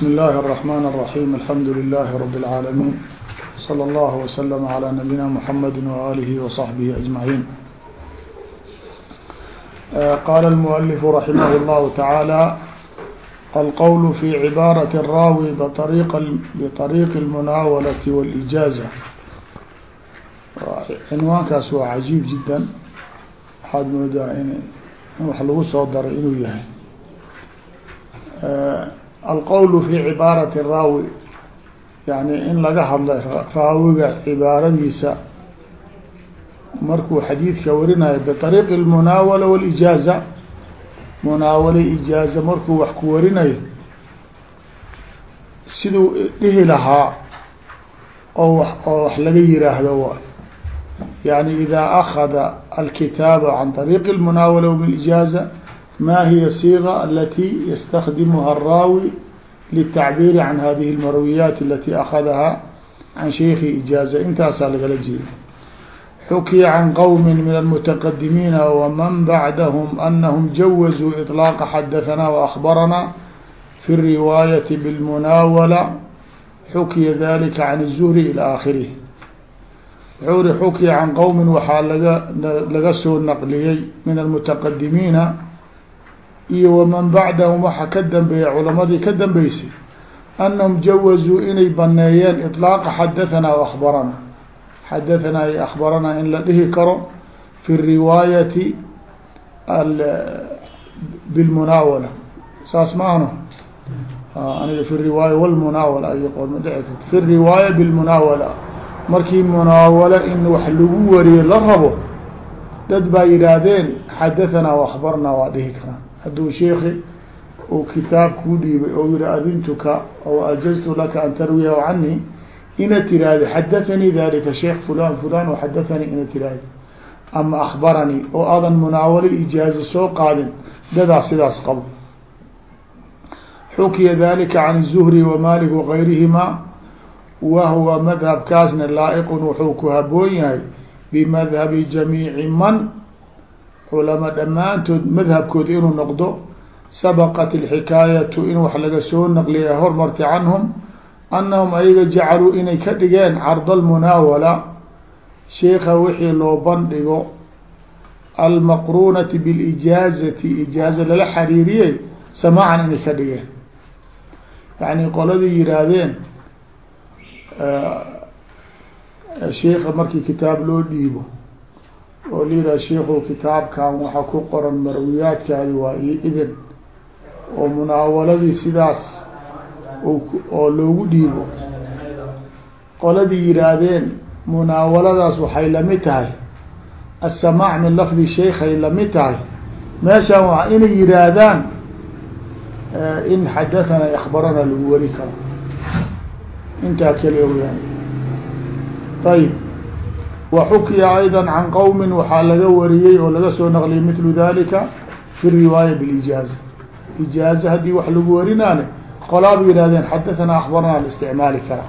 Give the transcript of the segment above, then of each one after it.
بسم الله الرحمن الرحيم الحمد لله رب العالمين صلى الله وسلم على نبينا محمد وآله وصحبه أجمعين قال المؤلف رحمه الله تعالى القول في عبارة الراوي بطريق بطريق المناولة والإجازة cinwaankaas waa cajiib jiddan waxaad moodaa in in wax lagu soo daray inuu yahay alqowl fi cibaarati raawi yani in laga hadla raawiga cibaaradiisa markuu xadiidka warinayo biariiqi lmunaawala walijaaza munaawale ijaaza markuu wax ku warinayo siduu dhihi lahaa oo w oo wax laga yiraahdo waay yani ida akada alkitaaba can ariiqi lmunaawala walijaaza ما هي الصيغة التي يستخدمها الراوي للتعبير عن هذه المرويات التي أخذها عن شيخ إجازة انتهى لجي حكي عن قوم من المتقدمين ومن بعدهم أنهم جوزوا إطلاق حدثنا وأخبرنا في الرواية بالمناولة حكي ذلك عن الزهري إلى آخره wuxuu ri xukya can qowmin waxaa laga laga soo naqliyey min almutaqadimiina iyo waman bacdahum waxa ka dambeeya culamadii ka dambeysay anahum jawazuu inay baneeyeen iطlaaqa xadahanaa waakbarana xadahanaa iyo akbaranaa in la dhihi karo fi riwaayati bilmunaawala. Saas ma ahno? Aniga fi riwaaya wlmunaawala ay qol ma dhici karto. Fi riwaaya bilmunaawala. Markii munaawalo in wax lagu wariyo la rabo dad baa yidhaahdeen xadahanaa waakbarnaa waa dhihi karaa hadduu sheeki uu kitaab kuu dhiibay oo yihi adintuka aw ajaztu laka an tarwiyahu cani ina tiraahdi xadathanii dalika sheekh fulan fulan o xadathanii ina tiraahdi ama akbaranii oo aadan munaawalo ijaaza soo qaadin dadaa sidaas qabo. Xukiya dalika can الzuhri wamalik wagayrihima wahwa madhabkaasna laa'iqun wuxuu ku haboon yahay bimadhabi jamiici man culama dhammaantood madhabkood inuu noqdo sabaqat alxikaayatu in wax laga soo naqliya hormartay canhum annahum ayaga jacaluu inay ka dhigeen carda almunaawala sheika wixii loo bandhigo almaqruunati bilijaazati ijaaza lala xariiriyey samaacan inay ka dhigeen. Yani qoladii yihaahdeen sheika markii kitaab loo dhiibo oo la yihah sheiku kitaabkan waxaa ku qoran marwiyaadkaadi waa iyo idin oo munaawaladii sidaas oo loogu dhiibo. Qoladii yihaahdeen munaawaladaas waxay la mid tahay. Aلsamaac min lafdi sheikhay la mid tahay. Meeshaan waa inay yihaahdaan in xadathana akbarana lagu wari karo. Intaa keliya weyaan ayib waxukiya ayda can qowmin waxaa laga wariyey oo laga soo naqliyay mithlu dalika fi riwaaya bilijaaza ijaaza haddii wax lagu warinaane qolaaba yihahdeen xadathana akbarna listicmaali kara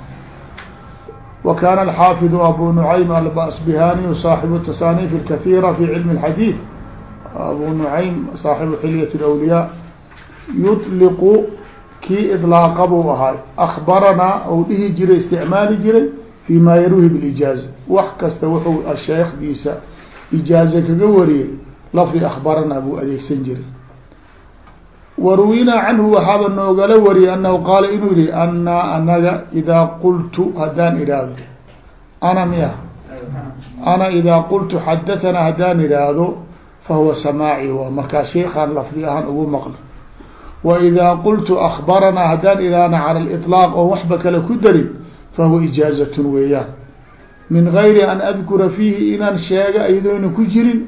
wa kana alxaafidu abu nucaym albasbihaniyu saaxibu tasanif اlkahiira fi cilmi اxadiid abu nucaym saaxibu xilyat اlawliyaa yuطliqu kii iطlaaqa buu ahaay akbaranaa ou dhihi jiray isticmaali jiray fii ma yaruuhi bilijaaza. Wax kasta wuxuu ah sheekdiisa ijaaze kaga wariyey lafdi akhbarana buu adeegsan jiray. Waruwinaa canhu waxaaba noogala wariyay anahu qaala inuu yihi anaa anaga idaa qultu haddaan idhaahdo. Ana miya? Ana idaa qultu xadatanaa haddaan idhaahdo fahuwa samaaci waa markaa sheekaan lafdi ahaan ugu maqli. Wa idaa qultu akhbaranaa haddaan idhaahna cala liطlaaq oo waxba kale ku darin fahuwa ijaazat weeyaan min gayri an adkura fiihi inaan sheega iyadoona ku jirin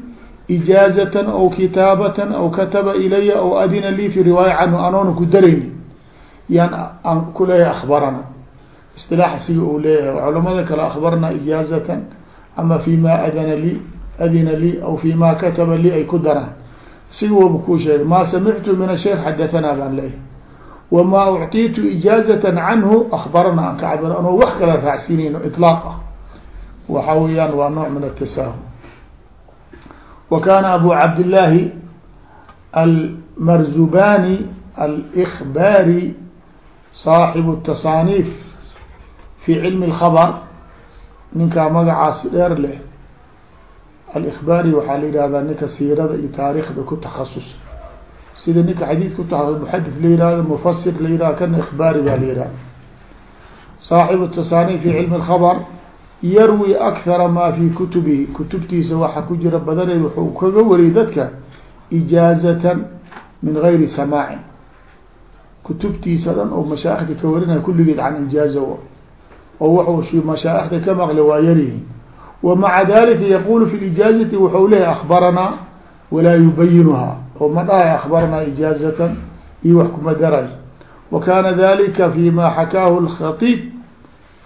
ijaazatan aw kitaabatan aw kataba ilaya aw adina lii fi riwaaya canhu anoona ku darayni yaan aan ku leeyahay akbarana isilaax siga uu leeyahay culamada kale akbarna ijaazatan ama fi ma adana lii adina lii aw fi ma kataba lii ay ku daraan siga waba kuu sheegay maa samictu min asheikh xadahanaa baan leeyahy wamaa ucطiitu ijaazatan canhu akbarana aan ka cabir anoo wax kala raacsinayno ilaaq ah waxa weeyaan waa nooc min atasaahum wa kaana abu cabdillaahi almarzubani alkbaari saaxibu tasaaniif fi cilmi اlkhabr ninkaa magacaasi dheer leh alkbaari waxaa la yihahdaa ninka siirada iyo taarikhda ku takasusa sida ninka xadiid ku tahasus muxadis la yihahdo mufasir la yihahdo kana ikbaari baa la yihahda saaxibu tasaaniif fi cilmi اlkhabr yarwi akthara ma fi kutubihi. Kutubtiisa waxa ku jira badaneed wuxuu kaga wariyay dadka ijaazatan min gayri samaacin kutubtiisa dhan oo mashaaikda ka warinaya kulligeed can ijaaza oo wuxuu mashaaikda ka maqlay waa yaryihin wa maca dalika yaqulu fi lijaazati wuxuu leeyahy akbaranaa walaa yubayinuha oo ma dhahay akbaranaa ijaazatan iyo wax kuma daray wa kana dalika fi ma xakaahu lkhaiib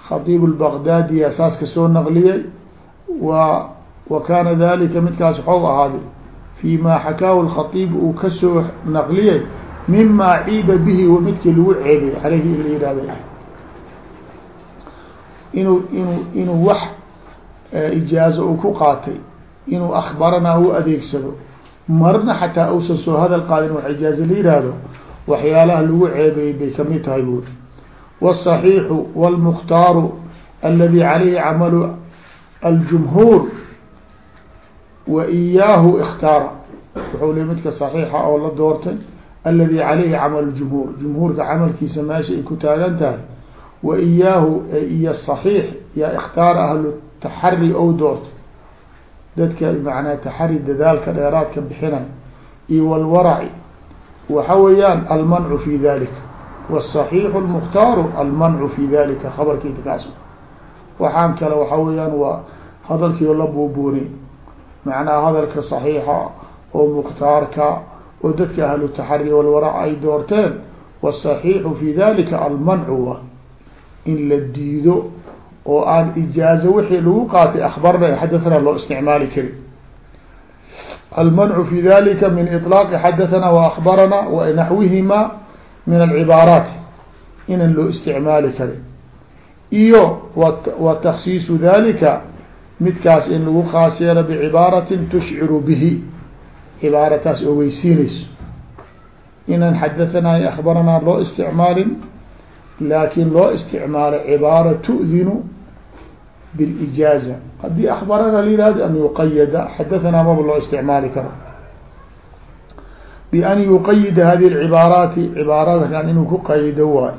khaiib lbaqdaadi asaas ka soo naqliyey. Wa wa kana dalika midkaas waxau ahaaday. Fi ma xakaahu lkhaiib uu ka soo naqliyey. Mima ciiba bihi wa midkii lagu ceebay aleyhi in la yihahdo inuu inuu wax ijaazo uu ku qaatay. Inuu akbaranaa u adeegsado marna xataa usan soo hadal qaadin wax ijaaza la yihaahdo waxyaalaha lagu ceebeeyey bay ka mid tahay buuri. Wاsaxiixu wاlmukhtaaru aladii calayhi camalu aljumhuur wa iyaahu ikhtaara wuxuu li midka saxiixa oo la doortay aladii calayhi camal jumhuur. Jumhuurka camalkiisa meesha ay ku taagan tahay wa iyaahu iyo saxiix yaa ikhtaara ahlu taxari ou doortay dadka macnaa taxari dadaalka dheeraadka bixinay iyo wاlwaraci waxa weeyaan almancu fi dalika wالصaحيiح الmktaaru almancu fi dalika habarkiita kaas waxaan kale waxa weeyaan waa hadalkii la buubuuni macnaha hadalka صaحيixa oo muktaarka oo dadka ahlu taxari walwarac ay doorteen wالصaحيiحu fi dalika almancu wa in la diido oo aan ijaazo wixii lagu qaatay akbarna xadathana loo isticmaali kari almancu fi dalika min iطlaaqi xadathana waakbarana wanaxwihima min alcibaaraat inan loo isticmaali karin. Iyo wa taksiisu dalika midkaas in lagu khaas yeelo bicibaaratin tushciru bihi cibaarataas oo weysiinayso. Inan xadathana akbaranaa loo isticmaalin laakin loo isticmaalo cibaara tu'dinu bilijaaza haddii akbarana la yihahdo an yuqayada xadathana maba loo isticmaali karo bian yuqayida hadihi lcibaaraati cibaaradakan inuu ku qaydo waay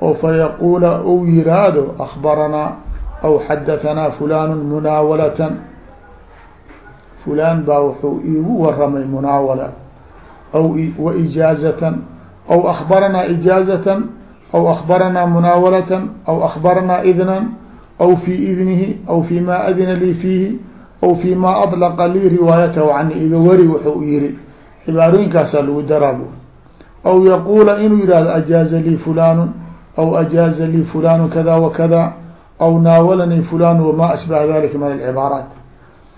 oo fayaquula ou yiraahdo akbaranaa aw xadahanaa fulanu munaawalatan fulaan baa wuxuu iigu waramay munaawala aw wa ijaazatan aw akbaranaa ijaazatan aw akbaranaa munaawalatan aw akbaranaa idnan aw fi idnihi aw fi ma adina lii fiihi aw fi ma adlaqa lii riwaayatahu cani iga wari wuxuu yiri cibaarooyinkaasaa lagu daraabu aw yaquula inuu yihahdo ajaaza lii fulanu aw ajaaza lii fulanu kada wa kada aw naawalanii fulan wama asbaha dalika min alcibaaraat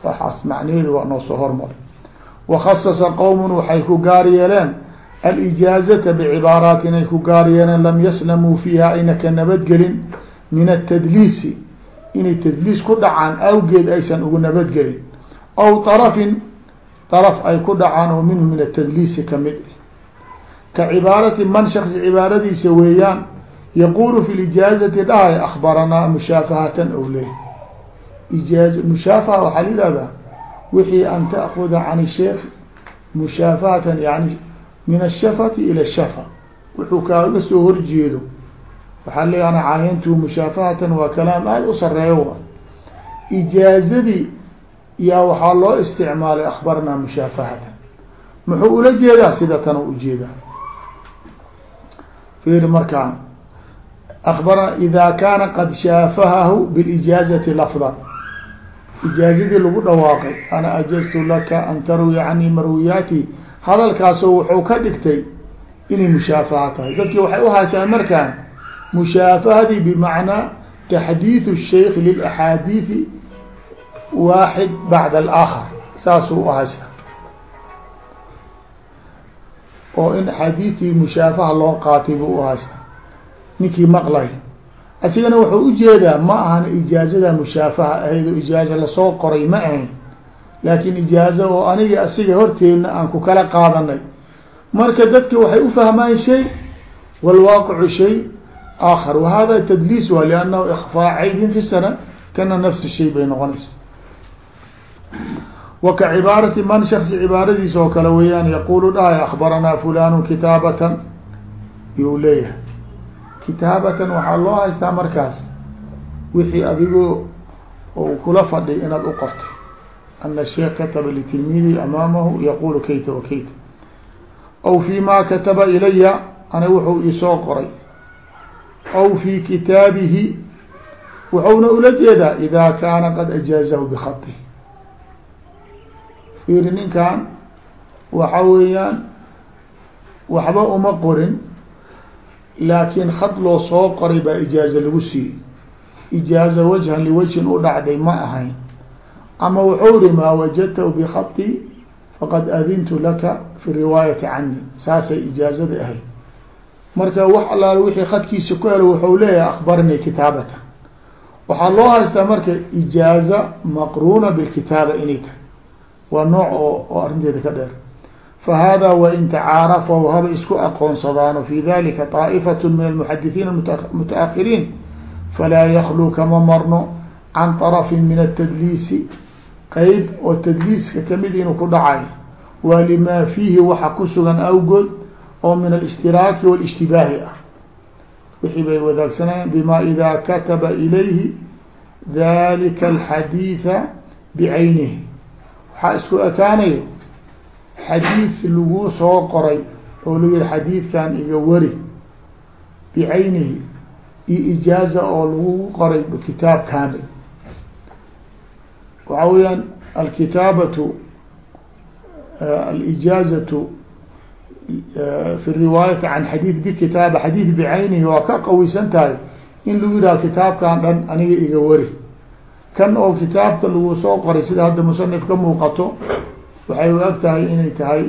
waxaas macnaheedu waa noo soo hormaray wakhasasa qowmun waxay ku gaar yeeleen alijaazata bicibaaraat inay ku gaar yeeleen lam yaslamuu fiiha ayna ka nabadgelin min atadliisi inay tadliis ku dhacaan awgeed aysan ugu nabadgelin aw arafin araf ay ku dhacaan oo minhu min atadliisi ka mid ah. ka cibaarati man shaksi cibaaradiisa weeyaan yaquulu fi lijaazati dhahay akbaranaa mushaafahatan ow leh. Ijaa mushaafaha waxaa la yihahdaa wixii an taakuda can isheekh mushaafahatan yani min ashafati ila kaaga soo horjeedo waxaa leeya ana caayantu mushaafahatan waa kalaam aad u sareeyo ijaazadii yaa waxaa loo isticmaalay akbarnaa mushaafahatan. Muxuu ula jeedaa? Sida tan u jeedaa fiir markaan. Akbarna ida kaana qad shaafahahu bilijaazati lafdan. Ijaazadii lagu dhawaaqay ana ajaztu laka an tarwiya canii marwiyaati. Hadalkaasoo wuxuu ka dhigtay inay mushaafaha tahay. Dadkii waxay uhaysaan markaan mushaafahadii bmacnaa taxdiidu الshayk lilaxaadiidi waaxid bacda alaakhar saasuu ahaysta oo in axaadiidtii mushaafaha loo qaatay buu uhaysta ninkii maqlay. Asigana wuxuu u jeedaa ma ahana ijaazada mushaafaha ahayd oo ijaaza la soo qoray ma ahayn laakiin ijaaza oo aniga asiga horteedna aan ku kala qaadanay. Marka dadka waxay ufahmaan shay walwaaqicu shay akar wahada tdliis wa lanahu ikfaa caybin fi sana kana nafs shay bay noqonaysa waka cibaarati man shaksi cibaaradiis oo kale weeyaan yaqulu dhahay akbaranaa fulanu kitaabatan yu leeyahay kitaabatan waxaa loo haystaa markaas wixii adigoo u kula fadhiy inaad u qorto ana sheekh kataba litilmiidi amaamahu yaqulu kayta wa kayta aw ma kataba ilaya ana wuxuu isoo qoray aw fi kitaabihi wuxuuna ula jeedaa ida kaana qad ajaazahu bikati fiiri ninkan waxa weeyaan waxba uma qorin laakiin khad loo soo qoray baa ijaaza lagu siiyey ijaaza wajhan liwajhin u dhacday ma ahayn ama wuxuu ri maa wajadtahu bikati faqad adintu laka fi riwaayati cani saasay ijaazada ahayd marka wax allaal wixii khadkiisa ku helo wuxuu leeyahay akbarnii kitaabata. Waxaa loo haystaa marka ijaaza maqruuna bilkitaaba inay tahay. Waa nooc oo oo arrinteeda ka dheer. Fahada wain tacaarafahu haba isku aqoonsadaano fi dalika طaa'ifat min almuxadithiin mutaahiriin falaa yakluu kama marno can طarafin min atadliisi qeyb oo tadliiska ka mid inuu ku dhacay waa limaa fiihi waxa ku sugan awgood oo min alاstiraaki wاlاshtibaahi ah wixii bay wadaagsanayaan bima ida kataba ilayhi dalika alxadiida bicaynihi waxaa isku ekaanayo xadiid lagu soo qoray oo lagu yihi xadiidkan iga wari bicaynihi iyo ijaaza oo lagu qoray kitaab kaamil waxa weyaan alkitaabatu alijaazatu fi riwaayati can xadiid bikitaaba xadiid bicaynihi waa ka qawisan tahay in lagu yidhaha kitaabkan dhan aniga iga wari kan oo kitaabka lagu soo qoray sida hadda musanif ka muuqato waxay u eg tahay inay tahay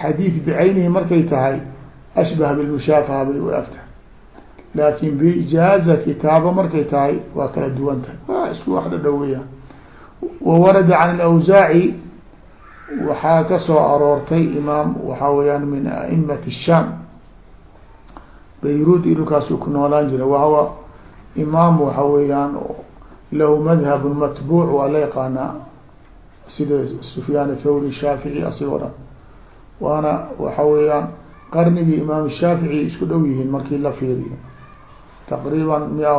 xadiid bicaynihi markay tahay ashbaha bilmushaafaha bay u eg tahay laakin biijaaza kitaaba markay tahay waa kala duwan tahay waa isku wax dhadhoweya wawarada can waxaa ka soo aroortay imaam waxaa weyaan min aimati الsham bayrut iyo dhulkaasuu ku noolaan jira wahuwa imaam waxa weeyaan lahu madhab matbuuc waa la yaqaanaa sida sufyaan athawri shaafici asigoo dhan. Waana waxa weeyaan qarnigii imaam shaafici isku dhow yihiin markii la fiiriyo. Taqriiban mia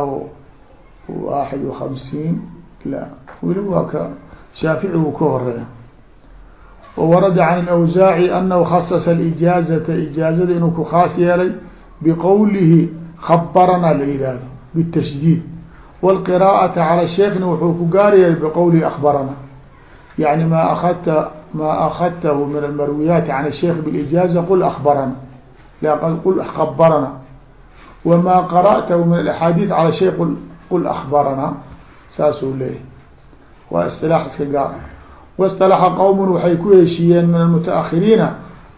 waaxid wa hamsiin la weli waa ka shaafici ka horreeya wawarada can اlawsaaci anahu khasasa ijaazata ijaazada inuu ku khaas yeelay biqowlihi khabaranaa la yihahdo bالتشديد والقراءة على الشhيkna wuxuu ku gaarayay بqwلi أخبرنا يعني ma أخdت ma أخdته من المرويات عن الشhيk بالإجاaزة قل أخبرنا قل خبرنا وma قرأته من الأحاadيث على الشhيk قل أخبرنا saasuu leeyahy waa اصطلاح iska gaar واصطلح qوم waxay ku heshiiyeen من المتأخريiنa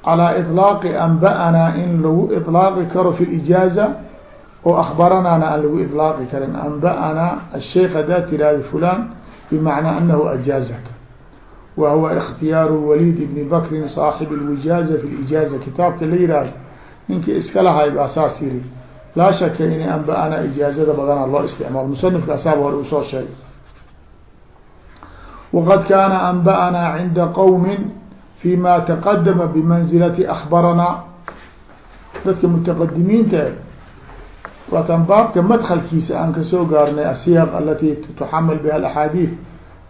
على إطلاق أنبأنا in lagu إطلاaqi karo في الإجاaزة oo akbaranaana aan lagu iطlaaqi karin anba'anaa الsheik hadaa tirahda fulan bmacnaa anahu ajaazaka wa huwa اkhtiyaaru walid ibni bakrin صaaxib اlwijaaza fi اlijaaza kitaabka la yihahdo ninkii iska lahay baa saas yiri laa shaka inay anba'anaa ijaazada badanaa loo isticmaalo musanifka asaaba hore uu soo sheegay waqad kaana anba'anaa cinda qowmi fi ma taqadama bimanzilati akbaranaa dadka mutaqadimiinta waatan baabka madklkiisa aan ka soo gaarnay asiyaq alati tuxamal biha axaadiid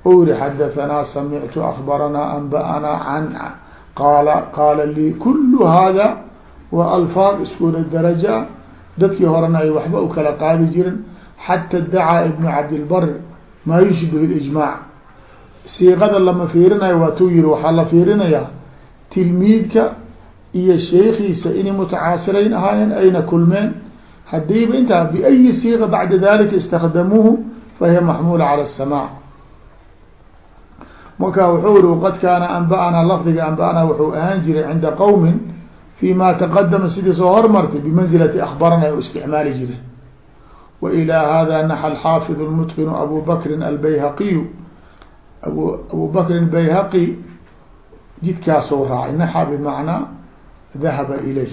o yiri xadahanaa samictu akbaranaa anba'anaa can qaala qaala lii kulu hada waa alfaad iskuda daraja. Dadkii horena ay waxba u kala qaadi jirin xata dacaa ibnu cabdilbar maa yushbih ijmaac siiqada lama fiirinayo waatuu yihi waxaa la fiirinayaa tilmiidka iyo sheekiisa inay mutacaasirayn ahaayeen ayna kulmeen hadiiba intaa بأي صيغة بعda ذلika اsتkdamuuه fahiy maxmula calى السmاع marka wuxuu iri وqad kaana anba'naa lafdiga anba'naa wuxuu ahaan jiray cinda qowmi فيma تqdma sidii soo hormartay بmanزilati أخbarana u isticmaali jiray وإlى hada naxى الxaafiظ الmتqن abu bkri albayhaqiy abu abubakrin bayhaqi jidkaasoo raacay. Naxa bimacnaa dahaba ilay.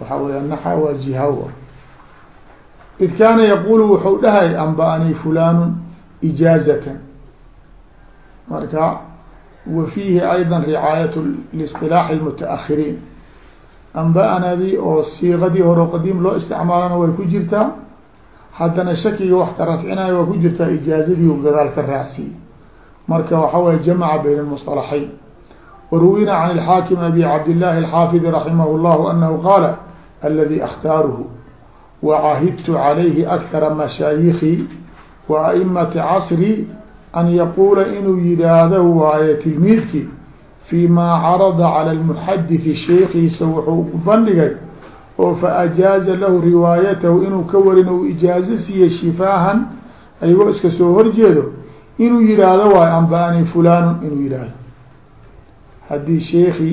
Waxaa weya naxa waa jihawa id kaana yaqulu wuxuu dhahay anba'anii fulanu ijaazatan. Marka wa fiihi ayda ricaayat lisilaaxi lmutaahiriin anba'anadii oo siiqadii horo qadiim loo isticmaalana way ku jirtaa haddana shakiga wax ka rafcinayo waa ku jirtaa ijaazadii gadaal ka raacsiiye marka waxa weye jamaca bayn lmusطalaxayn waruwina can اlxaakim abi cabdillahi alxaafidi raximah اllahu anahu qaala aladi akhtaaruhu wacahidtu calayhi akara mashaayikhi wa aimati casri an yaquula inuu yihaahdo waaye tilmiidki fi ma carada calى lmuxadidi sheekiisa wuxuu ku bandhigay oo faajaaza lahu riwaayatahu inuu ka warin u ijaazo siiyey shifaahan ayagoo iska soo horjeedo inuu yihaahdo waayo anba-ani fulanu inuu yihahdo haddii sheeki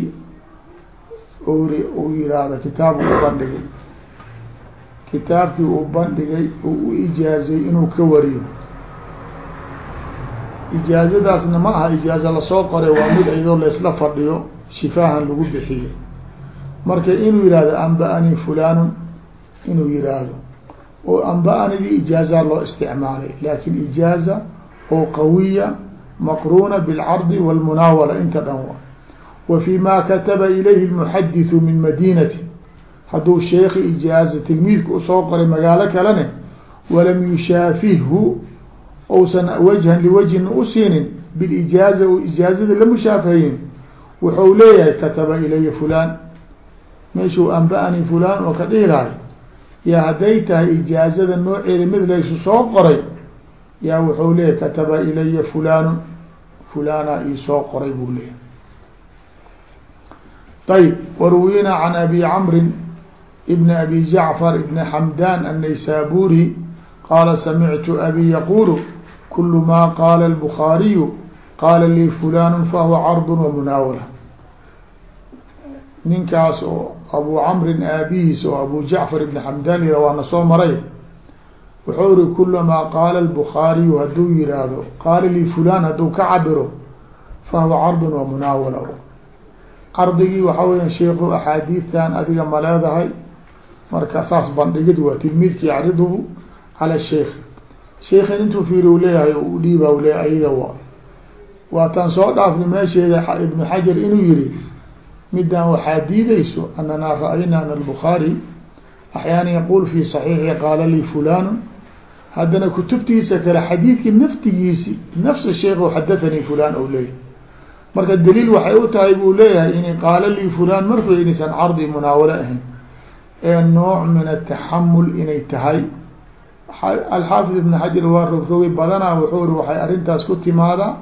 uri uu yihahdo kitaab u bandhigay. Kitaabkii uu bandhigay uu u ijaazay inuu ka wariyo. Ijaazadaasna ma aha ijaaza la soo qoray waa mid iyadoo laysla fadhiyo shifaahan lagu bixiyo marka inuu yihahdo anba-ani fulanun inuu yihahdo oo anba-anidii ijaaza loo isticmaalay. Lakin ijaaza oo qawiya maqruna bilcardi walmunaawala inta dhan wa wa fi ma kataba ilayhi lmuxadiثu min madinati hadduu sheeki ijaaza tilmiidka u soo qoray magaalo kalene walam yushaafihhu ousan wajhan liwajhin usiinin bilijaaza o ijaazada la mushaafahayin wuxuu leeyahay kataba ilaya fulan meeshuu anba-ani fulan oo ka dhihilaayo ya hadday tahay ijaazada nooceeda mid laysu soo qoray yaa wuxuu leeyahy kataba ilaya fulanun fulaanaa iisoo qoray buu leeyahy ayb waruwina can abi camrin ibn abi jacfar ibn xamdan annaysaburi qaala samictu abi yaqulu kul ma qaala lbukhaariyu qaala lii fulan fahuwa card wamunaawala ninkaas oo abuu camrin aabihiis oo abuu jacfar ibni xamdaniga waana soo maray wuxuu iri kulamaa qaala albukhaariyu hadduu yihaahdo qaala lii fulan hadduu ka cabiro fahwa cardun wa munaawala cardigii waxaa weyaan sheikhu axaadiidtan adiga ma leedahay marka saas bandhigid waa tilmiidkii yacriduhu cala sheikh. Sheikhin intuu fiiri uu leeyahay u dhiiba le ayaga waa. Waataan soo dhaafni meesheeda ibnu xajar inuu yiri midaan waxaa diideyso anana ra'ayna an albukhaari axyaana yaquul fi صaxiixi qaala lii fulanu haddana kutubtiisa kale xadiidki naftigiisi nafsa sheikh xadathanii fulan ou leeyahay. Marka daliil waxay u tahay buu leeyahay in qaala lii fulan marku inaysan cardi munaawalo ahayn. Ee nooc min ataxamul inay tahay. Alxaafid ibn xajar waa rogrogi badanaa wuxuu ri waxay arrintaas ku timaadaa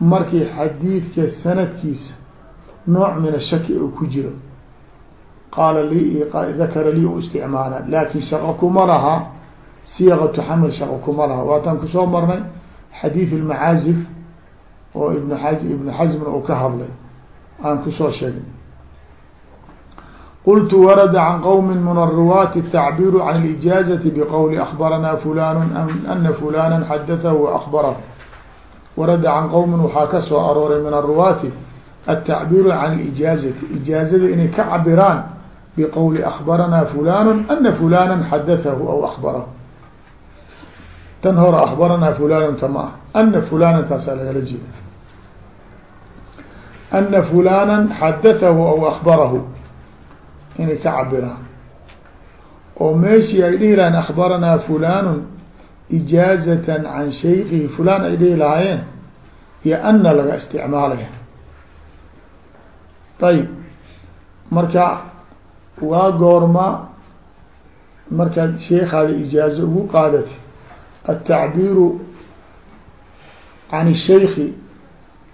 markii xadiidka sanadkiisa nooc min ashaki u ku jiro qaala lii dakara lii u isticmaala laakin shaqo kuma laha siyaqatu xaml shaqo kuma laha waataan kusoo marnay xadiid almacaazif oo ibn a ibn xasmna uu ka hadlay aan kusoo sheegay qultu warada can qowmi min aلruwaati الtacbiru can اlijaazaةi bqowli akbaranaa fulan ana fulana xadatahu waakbarahu warada can qowmin waxaa ka soo arooray min aruwaati الtacbiru can اlijaazati ijaazada inay ka cabiraan bqowli akbaranaa fulan ana fulana xadatahu aw akbarahu tan hore akbaranaa fulan ta ma ah ana fulana taasaa lagala jeeda ana fulana xadatahu aw akbarahu inay ka cabiraan oo meeshii ay dhihi lahayen akbaranaa fulanu ijaazatan can shaykihi fulan ay dhihi lahaayeen iyo ana laga isticmaalaya ayib marka waa goorma markaad sheekaada ijaazo ugu qaadati atacbiiru can الshayki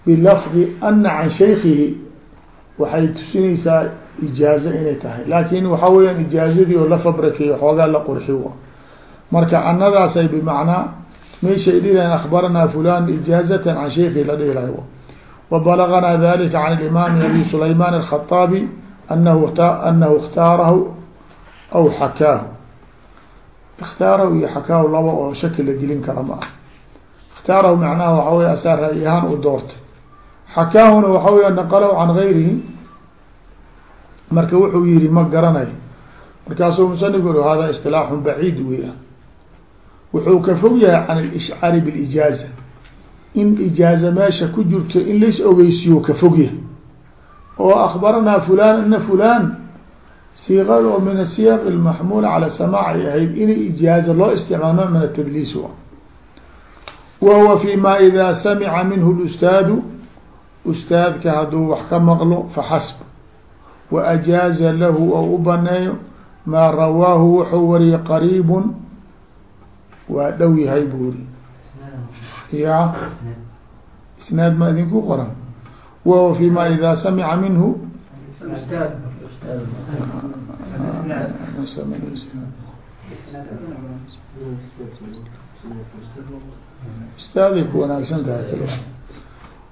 bilafdi ana can shaykihi waxay tusinaysaa ijaazo inay tahay. Laakin waxaa weyaan ijaazadii oo la fabrikeeyo xoogaa la qurxi marka anadaasay bimacnaa meeshay dhilayan akbaranaa fulan ijaazatan can shaykihi la dhihi وبلغنا ذلك عن الإمام أبي سليمان الخطابي أنه أنه اختاaره أو حكاaه اkhtاaرh iyo xakاahu laba oo shaki la gelin kara ma ah اkhtaarahu معنaha waxa wey asaa ra'y ahaan u doortay xakaahuna waxa wey نqلw can غayrihi marka wuxuu yihi ma garanayo markaasuu musanif uri hada isilaaxun baciid weya wuxuu ka fog yahay can alishcaari bilijaaza in ijaaza meesha ku jirto in lais ogeysiyo ka fog yahay. oo akbaranaa fulan ana fulan siiqada oo min asiyaq almaxmuula cala samaac ay ahayd inay ijaaza loo isticmaal nooc min atadliis wa huwa fi ma ida samica minhu lustaadu ustaadka hadduu wax ka maqlo faxasb wa ajaaza lahu oo u baneeyo maa rawaahu wuxuu wariyay qariibun waa dhow yahay buuri ya isnaad ma idinku qoran wahuwa fi ma ida samica minhu istaaday ku wanaagsan tahay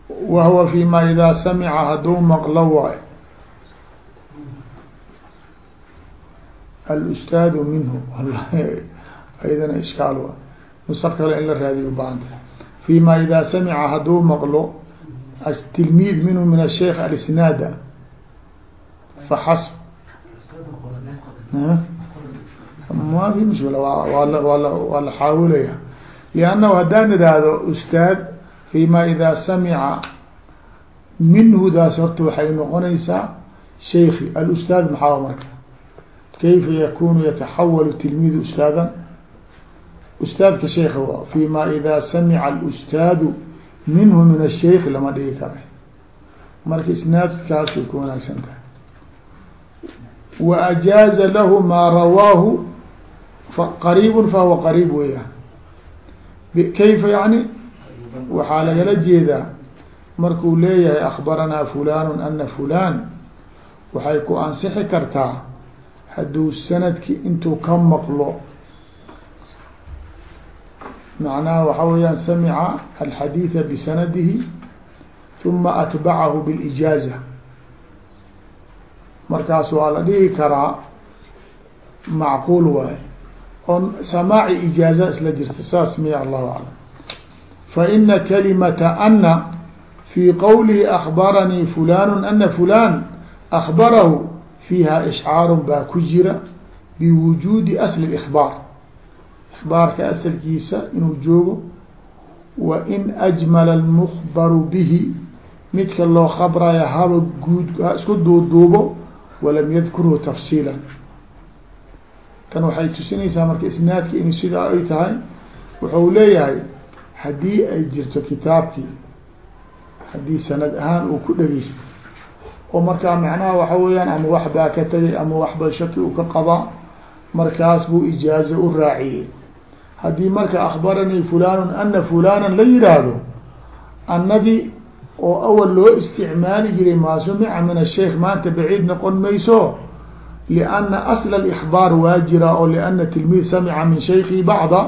wahuwa fi ma ida samica hadduu maqlo waayo alustaadu minhu aydana ishkaal wa nusa kale in la raadiyo ubaahanta fi ma ida samica hadduu maqlo tilmiid minhu min asheikh alisnaada faxasb ma fi mushkila waa la xaawilaya liannahu haddaan idhaahdo ustaad fi ma ida samica minhu daas horta waxay noqonaysaa sheiki alustaad maxaa marka kayfa yakunu yataxawalu tilmiidu ustaadan ustaadka sheika wa fi ma ida samica alustaadu minhu min asheik lama dhigi kara marka isnaadkaasay ku wanaagsan tahay. Wa ajaaza lahu maa rawaahu qariib fahuwa qariib weeyaan kayfa yani waxaa lagala jeedaa markuu leeyahay akbaranaa fulan ana fulan waxay ku ansixi kartaa hadduu sanadki intuu ka maqlo macnaha waxa weeyaan samica alxadiida bisanadihi uma atbacahu bilijaaza. Markaas waa la dhihi karaa macquul waaye. On samaaci ijaaza isla jirta saas miya allahu aclam. Faina kalimata ana fi qowlihi akbaranii fulan ana fulan akbarahu fiiha ishcaaru baa ku jira biwujuudi asli اkbaar ikbaarka asalkiisa inuu joogo wa in ajmala almukbaru bihi midka loo khabraya haba guud ha isku duuduubo walam yadkurhu tafsiila. Tan waxay tusinaysaa marka isnaadki in sidaa ay tahay wuxuu leeyahay haddii ay jirto kitaabkii haddii sanad ahaan uu ku dhegeysto oo markaa macnaha waxa weeyaan ama wax baa ka tegay ama waxba shaki u ka qabaa markaas buu ijaazo u raaciyey haddii marka akbaranii fulanun ana fulanan la yihaahdo annadii oo awal loo isticmaali jiray maa sumica min asheikh maanta baciid noqon mayso lianna asla اlإkbaar waa jira oo liana tilmiid samica min shaykhi bacda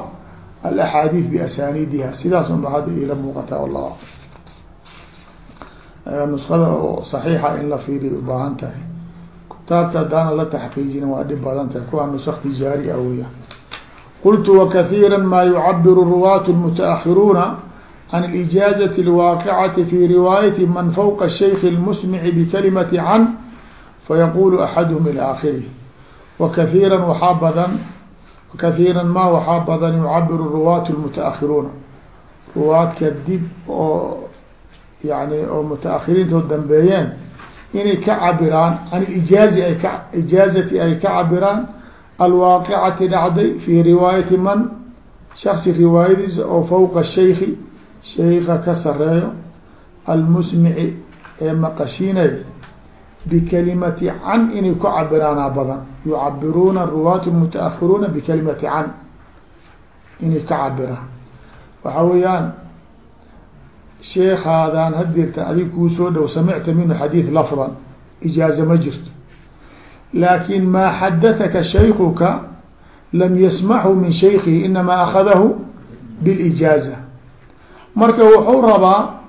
alaxaadiid biasaniidiha sidaas unba hadda ila muuqataa wallah nuskada oo saxiixa in la fiiriy ubaahan tahay. Kitaabta haddaana la taxqiijin waa dhib badan tahay. Kuwaa nusak tijaari a weya qultu wakahiira ma yucabiru ruwaat اlmutaahiruuna can اlijaazati اlwaaqicati fi riwaayati man fawqa shaykh اlmusmici bikalimati can fayaqulu axaduhum ilى akhirih wakahiira waxaa badan kahiira ma waxaa badan yucabiru ruwaat اlmutaahiruuna ruwaadka dib oo yani oo mutaahiriintood dambeeyeen inay ka cabiraan can ijaazi ay ka ijaazati ay ka cabiraan alwaaqicati dhacday fi riwaayati man shaksi riwaayadiisa oo fawqa shaykhi shayka ka sareeyo almusmici ee maqashiinay bikalimati can inay ku cabiraanaa badan yucabiruuna ruwaat mutaahiruuna bikalimati can inay ka cabiraan waxa weeyaan sheekhaadaan hadirta adig kuu soo dhow samicta minhu xadiid lafdan ijaaza ma jirto laakin maa xadathaka shaykuka lam yasmachu min shaykihi inamaa akadahu bilijaaza marka wuxuu rabaa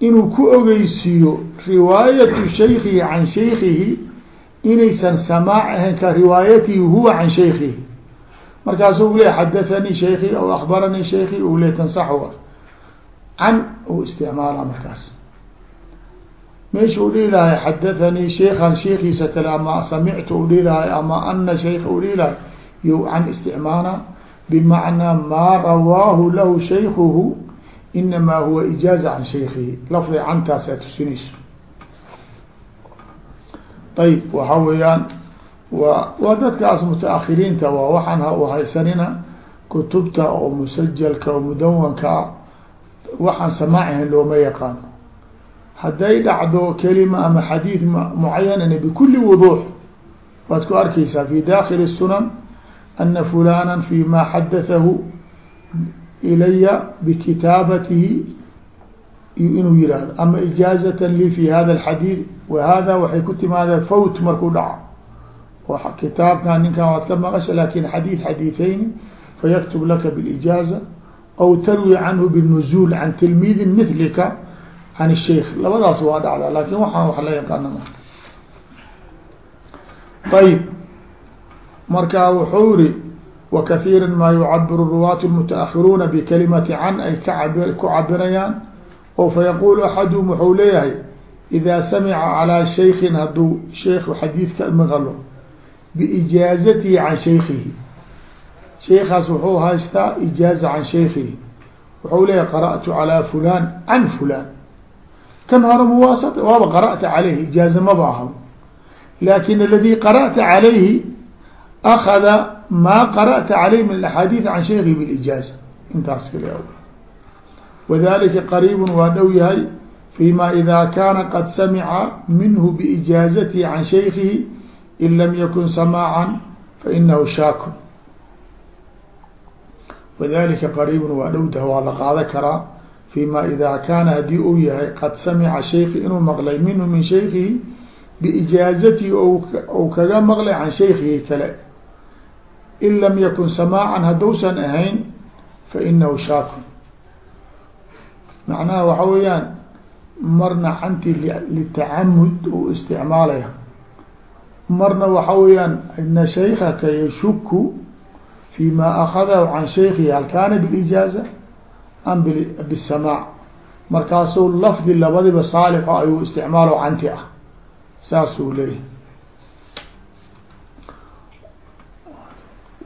inuu ku ogeysiiyo riwaayatu shaykihi can shaykihi inaysan samaac ahayn ka riwaayatihi huwa can shaykihi markaasu u le xadathanii shayki aw akbaranii shayki u le tansaxu can u isticmaala markaas meesha u dhihi lahay xadathanii sheikan sheikiisa kale ama samictu u dhihi lahay ama ana shaykha u dhihi lahay yo can isticmaala bimacnaa maa rawaahu lahu shaykuhu inamaa huwa ijaaza can shaykihi lafdi cantaasaa tusinayso ayb waxa weeyaan wa waa dadkaas mutaahiriinta waa waxaan haysanina kutubta oo musajalka oo mudawanka ah waxaan samaacihan looma yaqaano hadday dhacdo kelima ama xadiid mucayanana bikuli wuduux waad ku arkeysaa fi dakili sunan ana fulana fi ma xadathahu ilaya bikitaabatihi inuu yihahdo ama ijaazatan li fi hada alxadiid wa hada waxay ku timaadeen fawt markuu dhaco. Kitaabkan ninkan waad ka maqasha laakiin xadiid xadiiثeyni fayaktub laka bilijaaza aw tarwi canhu binuzuul can tilmiidin milika can الsheikh labadaas waa dhacda lakin waxaan wax la yaqaana ma ayb marka wuxuu yihi وkثيirا ma يucabir الرuwaaة المتaأخiruuna bkalimati can ay ku cabirayaan o fayaqul axadهm wuxuu leeyahay إida samca calىa shayki haduu sheik xadiidka maqlo biijaazatihi can shaykihi sheikaas wuxuu haystaa ijaaza can shaykihi wuxuu leeyahay qarأtu calى fulan can fulan kan hore muwaasط waaba qarأta calayhi ijaaza maba aha lakin aladi qarأta calayhi akada ma qarأta calayh min axaadiiث can shaykihi bilijaaza intaas kale wadalika qariib waa dhow yahay fيma ida kana qad samca minhu biijaazatihi can shaykihi in lam yakun samاعa fainahu shaakun wadalika qariib waa dhowdah waa la qaada karaa fيma ida kaana hadii uu yahay qad samca shayki inuu maqlay minhu min shaykihi biijaazatihi ou kaga maqlay can shaykihi kale in lam yakun samاعa haddousan ahayn fainahu shaakun macnaha waxa weeyaan marna canti litacamud u isticmaalaya marna waxa weeyaan ina shaykaka yashuku fi ma akadahu can shaykihi hal kana bilijaaza am bsamac markaasuu lafdi labadiba saalixo ayuu isticmaalo canti ah saasuu leeyahy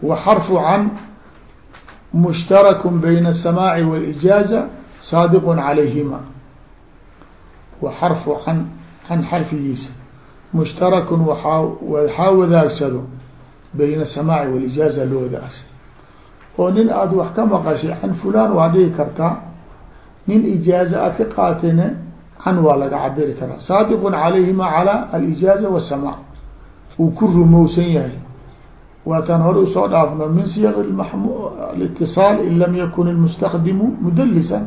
wa xarfu can mushtarakun bayna asamaaci walijaaza saadiqun calayhima wa xarfu can can xarfigiisa mushtarakun waaa waxaa wadaagsado bayna asamaaci walijaaza loo wadaagsado oo nin aada wax ka maqashay can fulan waa dhihi kartaa nin ijaaza aad ka qaatayna can waa laga cabiri karaa. Saadiqun calayhima calaa alijaaza wasamaa uu ku rumowsan yahay. Waataan hore u soo dhaafno min siyaq itiصaal in lam yakun اlmustaqdimu mudlisan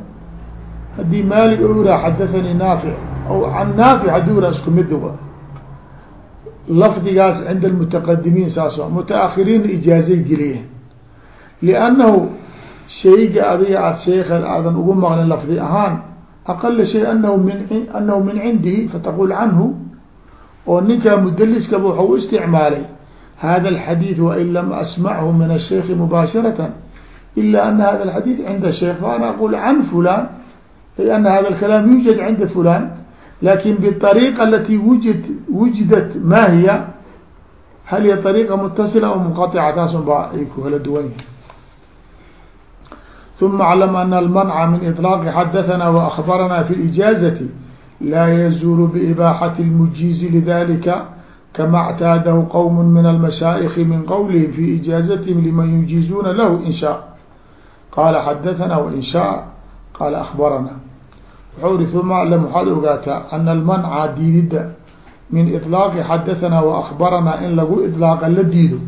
haddii maalik u iraa xadaanii naafi an naafi haduu iraa isku mid lafdigaas cinda mutaqadimiin saas mutaahiriina ijaazay geliyeen liannahu shayga adiga aad sheekan aadan ugu maqlin lafdi ahaan aqala shay anahu min anahu min cindihi fataqul canhu oo ninkaa mudaliskaba waxa u isticmaalay hada alxadiid wain lam asmachu min asheikhi mubaasharatan ila ana hada alxadiid cinda sheikh faana aqul can fulan ay ana hada alkalaam yujad cinda fulan laakiin biariiqa alati wujid wujidat ma hiya hal hiy ariiqa mutasila o munqaطica taas un baa ay ku kala duwan yihi ثuma aclam ana almanca min iطlaaqi xadathana waأخbarana fi ijaazati laa yazulu biibaaxati اlmujiizi lidalika kama اctaadahu qowm min almashaa'iki min qowlihim fi ijaazatihim liman yujiizuuna lahu in shaa qala xadathana wain shaء qala أخbarana wuxuu ri uma aclam waxaad ogaataa ana almanca diididda min iطlaaqi xadathana waأخbarana in lagu iطlaaqa la diido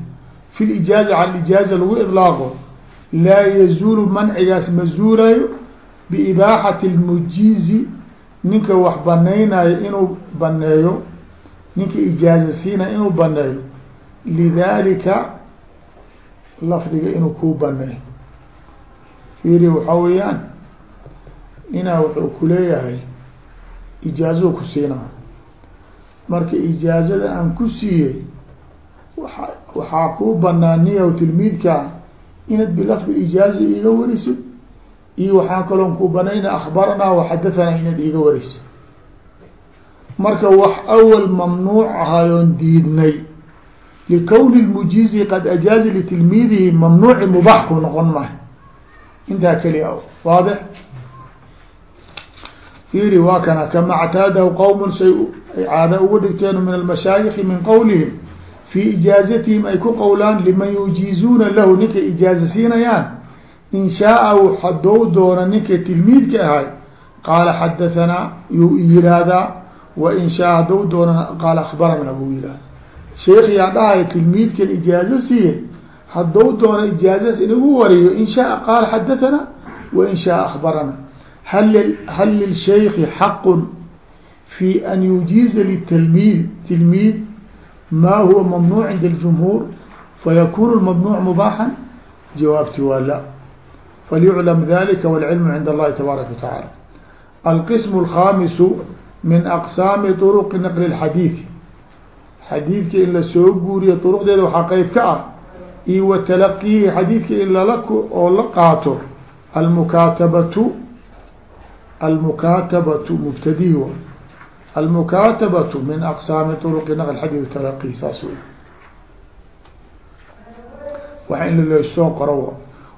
fi lijaaza can ijaaza lagu iطlaaqo laa yazuulu mancigaas ma zuulayo biibaaxati اlmujiizi ninka wax banaynayo inuu baneeyo ninka ijaaza siinayo inuu baneeyo lidalika lafdiga inuu kuu baneeyo fiiri waxaa weeyaan inaa wuxuu kuleeyahay ijaazou ku siinaa. Marka ijaazada aan ku siiyey waxaa kuu banaaniya tilmiidka inaad bilafdi ijaaza iiga warisid iyo waxaa kaloon ku banayna akbaranaa waxadathana inaad iiga warisid marka wax awal mamnuuc ahayoon diidnay likowni lmujizi qad ajaaza litilmiidihi mamnuuci mubaax ku noqon mahay intaa keliya waadix. Fiiri waa kana kama ctaadahu qowm say ay caada ugu dhigteen min almashaayiki min qowlihim fii ijaazatihim ay ku qowlaan liman yujiizuuna lahu ninkay ijaaza siinayaan in shaaa hadou doona ninka tilmiidka ahay qaala xadahanaa yuu yihahdaa wain shaa hadou doona qaala akbarana buu yihahda sheekhiyaa dhahay tilmiidkan ijaazo siiye hadou doona ijaazas inagu wariyo in shaaa qaala xadahanaa wain shaaa akbarana hal hal lilshayki xaqu fi an yujiiza litilmiid tilmiid ma huwa mamnuuc cinda اljumhuur fayakunu mamnuuc mubaaxan jawaabti waa la falyuclam dalika wاlcilmu cind allahi tabaaraka wa tacaala alqism اlkhamisu min aqsaami طuruqi naqli اxadiid xadiidka in lasoo guuriyo duruqdeeda waxaa qeyb ka ah iyo wa talaqiihi xadiidka in lala oo la qaato almukaatabatu almukaatabatu mubtadihi wa almukaatabatu min aqsaami طuruqi naql xadiid talaqi saas wey waxa in la soo qoro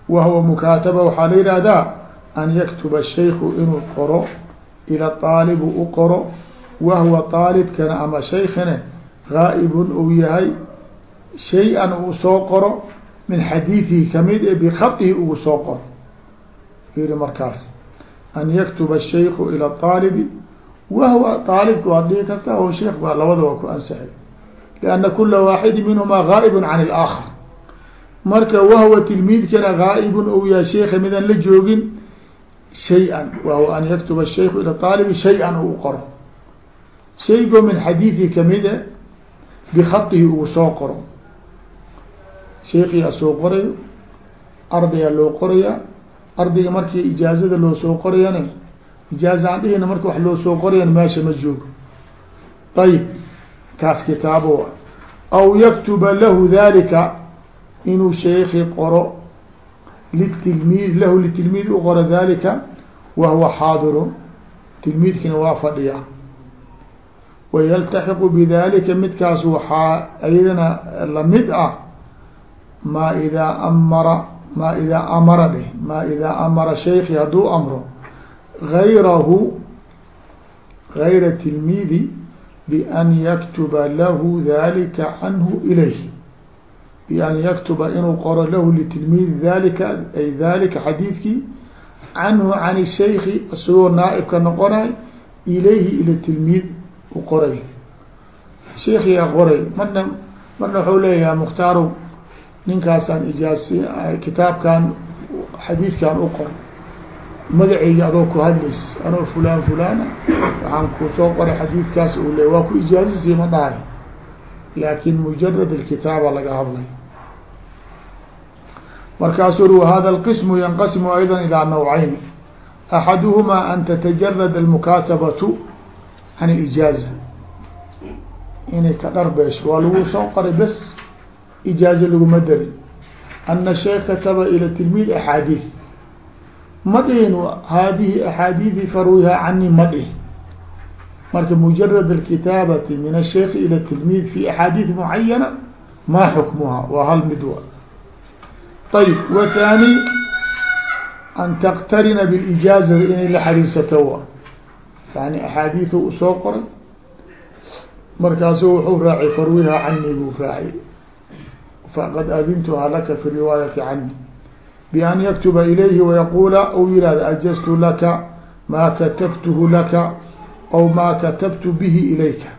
wahwa mukaataba waxaa la yihahdaa an yaktuba shayku inuu qoro ila aalibu u qoro wahwa aalibkana ama shaykine gaa'ibun uu yahay shay-an uu soo qoro min xadiidihi ka mid e bikatihi ugu soo qoro fiiri markaas an yaktuba shayku ila aalibi wahwa aalibka waad dhihi kartaa o sheikh baa labada waa ku ansaxay lianna kula waaxidi minhumaa gaa'ibun can اlaakhar marka wahwa tilmiidkana gaa'ibun ou yahay sheika midaan la joogin shay-an wahwa an yaktuba shayku ila aalibi shay-an uu qoro shaygo min xadiidihi ka mid e bikatihi uu soo qoro sheikiyaa soo qorayo ardaygaa loo qorayaa ardayga markii ijaazada loo soo qorayana ijaaza aan dhihina marka wax loo soo qorayan meesha ma joogo. Ayib kaas kitaabo aw yaktuba lahu dalika inuu sheeki qoro litilmiid lahu litilmiid u qoro dalika wahuwa xaadirun tilmiidkina waa fadhiya. Wayaltaxiqu bidalika midkaas waxaa ayadana la mid ah maa idaa amara maa idaa amara dheh maa idaa amara shayki hadduu amro gayrahu gayra tilmiidi bian yaktuba lahu dalika canhu ilayh bian yaktuba inuu qoro lahu litilmiidi dalika ay dalika xadiidkii canhu can shayki isagoo naaibka noqonay ilayhi ila tilmiid u qoray sheikiyaa qoray marna marna waxau leeyahay mukhtaaru ninkaasaan ijaasi kitaabkan xadiidkan u qor magaceyga adoo ku hadlays anoo fulaan fulana waxaan ku soo qoray xadiidkaas u le waa ku ijaazisii ma dhahay laakin mujarad alkitaaba laga hadlay. Markaasuu uri wahada alqismu yanqasimu ayda ilaa nawcayn. Axaduhmaa an tatajarad almukaatabatu can اlijaaza inay ka dharbeesho waa lagu soo qoray bes ijaaza laguma darin. Ana sheekh kataba ila tilmiid axaadiid ma dhihin haadihi axaadiidi farwihaa cani ma dhihin marka mujarad alkitaabati min asheikhi ila tilmiid fi axaadiid mucayana ma xukmuha waa hal mid wa. Ayb wathani an taqtarina bilijaaza inay la xariirsato wa. Yani axaadiiu u soo qoray markaasu wuxuu raacay farwihaa cani buu raacay. Faqad adintuhaa laka fi riwaayati cani bian yaktuba ilayhi wayaquula ou yihahda ajaztu laka maa katabtuhu laka aw maa katabtu bihi ilayka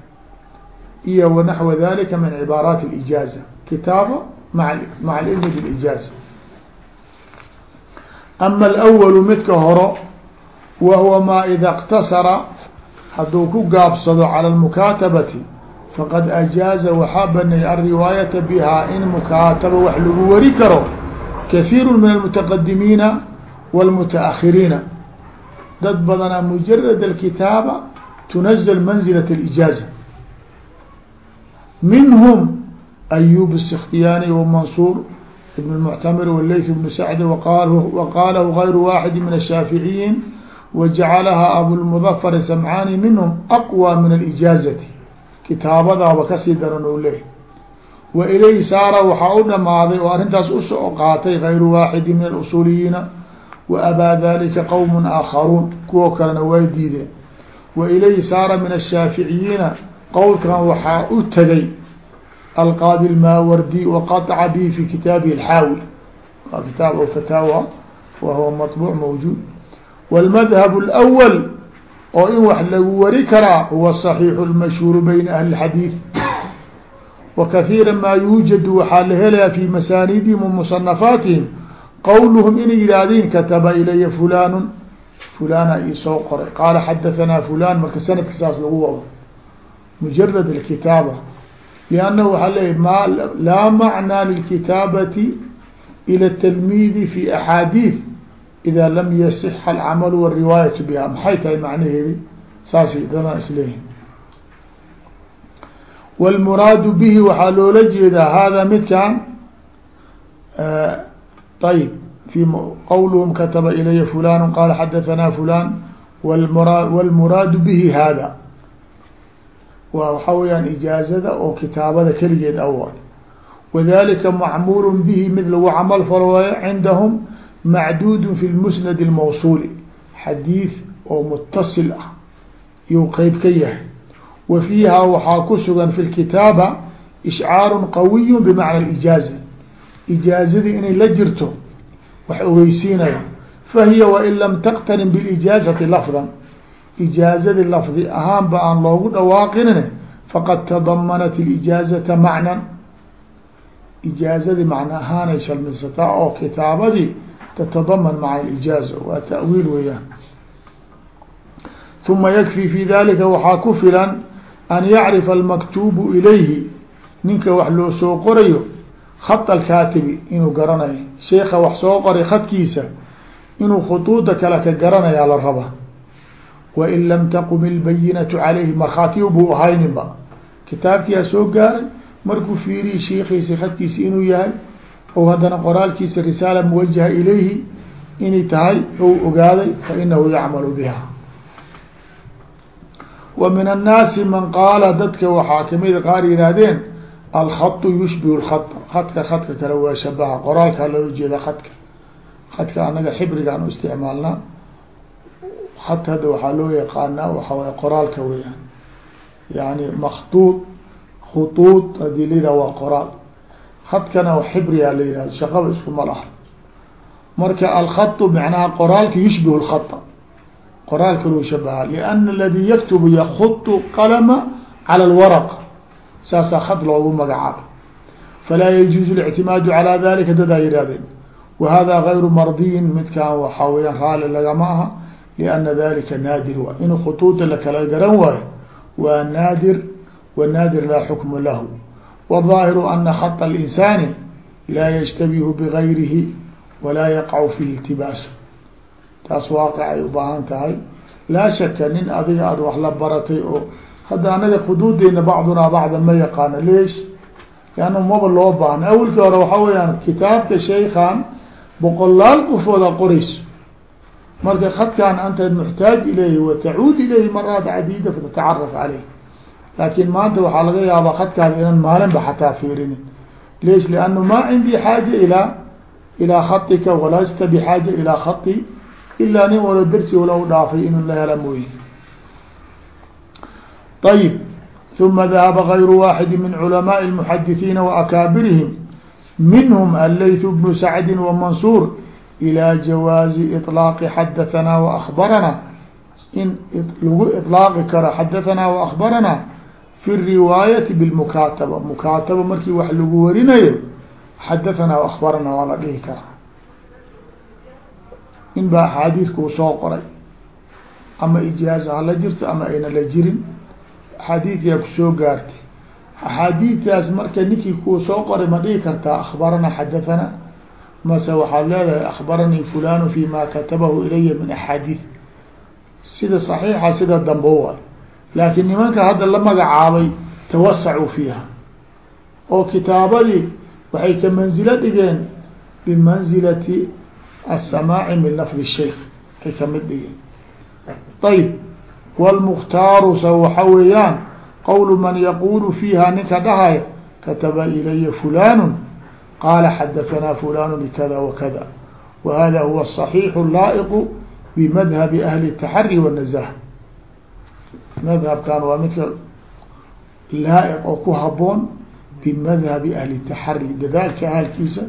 iyo wanaxwa dalika min cibaaraati اlijaaza kitaaba maa maca alilmi bilijaaza ama alأwalu midka horo wa huwa maa ida اktasara hadduu ku gaabsado calى اlmukaatabati faqad ajaaza waxaa baneeyay alriwaayata bihaa in mukaataba wax lagu wari karo kahiiru min almutaqadimiina wاlmutaأkhiriina dad badanaa mujarad alkitaaba tunazl manzilaة اlijaaza minhm ayub الskhtiyani wmansuur ibn اmuctamir wlayth bn sacd waqaalahu gayru waaxidi min الshaaficiyiin wajacalahaa abulmudafar samcaani minhum aqwى min alijaazati kitaabadaaba kasii daran ou leeyahy wa ilayhi saara waxaa u dhamaaday oo arrintaas usoo qaatay gayru waaxidi min alusuuliyiina wa abaa dalika qowm aakharuun kuwo kalena way diideen wa ilayhi saara min ashaaficiyiina qowlkan waxaa u tegay alqaadi lmaawardi waqaطca bihi fi kitaabihi alxaawi waa kitaab o fataawa wa huwa maطbuuc mawjuud wاlmadhab اlأwl oo in wax lagu wari karaa huwa صaxiixu اlmashhuur bayna ahli اxadiid wakahiira maa yuujadu waxaa la helayaa fii masaaniidihim wa musanafaatihim qowluhum inay yidhaahdiin kataba ilaya fulaanun. Fulaana iisoo qoray. Qaala xadahanaa fulaan marka sanadka saas lagu wado. Mujarad alkitaaba. Liannahu waxaa leeyay ma laa macnaa lilkitaabati ila atalmiidi fi axaadiid ida lam yasixa alcamalu wariwaayatu biha maxay tahay macnaheedi? Saasay danaa isleeyihin wاlmuraadu bihi waxaa loola jeedaa hada midkan ayb fi qowluhum kataba ilaya fulan qaala xadahanaa fulan wاlmuraadu bihi hada wa waxaa weyaan ijaazada oo kitaabada keligeed awa wadalika macmuul bihi mid lagu camal falo waayo cindahum macduud fi lmusnad اlmawsuuli xadiid oo mutasil ah yuu qeyb ka yahay wa fiiha waxaa ku sugan fi lkitaaba ishcaarun qawiyu bimacna ijaaza ijaazadii inay la jirto wax ogeysiinaya fahiya wain lam taqtarin bilijaazati lafdan. Ijaazadii lafdi ahaanba aan loogu dhawaaqinin faqad tadamanat ijaazata macnan. Ijaazadii macno ahaanay shalmisataa oo kitaabadii tatadaman maca ijaaza waa tawiil weeyaan. Uma yakfi fi dalika waxaa ku filan an yacrifa almaktuubu ilayhi ninka wax loo soo qorayo khat alkaatibi inuu garanayo. Sheekha wax soo qoray khadkiisa inuu khuduuda kale ka garanayaa la rabaa wain lam taqum ilbayinatu calayhi markhaatiyo buu ahayninba kitaabkiyaa soo gaaray markuu fiiriyi sheikiisa khadkiisa inuu yahay ou haddana qoraalkiisa risaala muwajaha ilayhi inay tahay ou ogaaday fa inahu yacmalu biha wa min annaasi man qaala dadka waxaa kamida qaar yihaahdeen alkhatu yushbihu lkhata khadka khadka kale waa shabaha qoraalkaa loola jeeda khadka khadka anaga xibrigaan u isticmaalnaa. Khad hadda waxaa loo yaqaanaa waxa way qoraalka weyaan yani makduud khutuud haddii la yidhah waa qoraal. Hadkana xibriyaa la yihahdo shaqaba iskuma laha. Marka alkhatu macnaha qoraalka yushbihu lkhata qoraalka loo shabaha liana aladii yaktubu yakutu qalama cala alwaraq saasaa khad loogu magacaaba falaa yajuuzu lictimaadu calaa dalika dadaa yihahdeen wa hada gayru mardiyin midkaan waxaa weyaan raali lagama aha liana dalika naadir waay inuu khutuuda lakala garan waayo waa naadir wanaadir laa xukma lahu wالظaahiru ana haط الإnsaani laa yجtabihu bغayrihi walaa yaqacu fihi اltibaasu taas waaqic ay u baahan tahay. Laa shaka nin adiga aad wax la baratay oo hadda anaga xuduudeena bacdunaa bacda ma yaqaano leesh. Lanna maba loo baahno awelkii hore waxaa weyaan kitaabka shaykan boqolaal qofooda qorayso marka khadkan anta muxtaaj ilayhi watacuud ilayhi maraat cadiida fatatacaraf caleyh. Laakin maanta waxaa laga yaabaa khadkaada inan maalinba xataa fiirinin. Leesh liannu ma cindii xaaja ilaa ilaa khatika walasta bixaaja ilaa khati ilaa nin walo darsi wala u dhaafay inuu la hela mooye ayib ثuma dahaba غayru waaxidi min culamaaءi الmuxadithiina waakaabirihim minhm allayth bnu sacdi wamansuur ilى jawaazi iطlaaqi xadahanaa waakbarana in lagu iطlaaqi karo xadahanaa waakbarana fi riwaayati bilmukaataba mukaataba markii wax lagu warinayo xadahanaa akbarana waa la dhihi karaa in baa axaadiidkuu soo qoray. Ama ijaaza hala jirto ama ayna la jirin axaadiidyaa ku soo gaartay. Axaadiidtaas marka ninkii kuu soo qoray ma dhihi kartaa akbarana xadathana mase waxaad leedahay akbaranii fulanu fi ma katabahu ilaya min axaadiid sida saxiixa sida dambo waay laakiin nimanka hadda la magacaabay tawasacuu fiiha. Oo kitaabadii waxay ka manzilo dhigeen bimanzilati aلsamaaci min lafdi الshaykh ay kamid dhigeen ayb wاlmukhtaaru sa waxa weeyaan qwl man yaqulu fiiha ninka dhahaya kataba ilaya fulan qaala xadaثanaa fulan bkada wakada wahada huwa الصaحيiح laaئq bmadhabi ahli التaxari والنزah madhabkan waa midka laaئq oo ku haboon bimadhabi ahli التaxari dadaalka ahalkiisa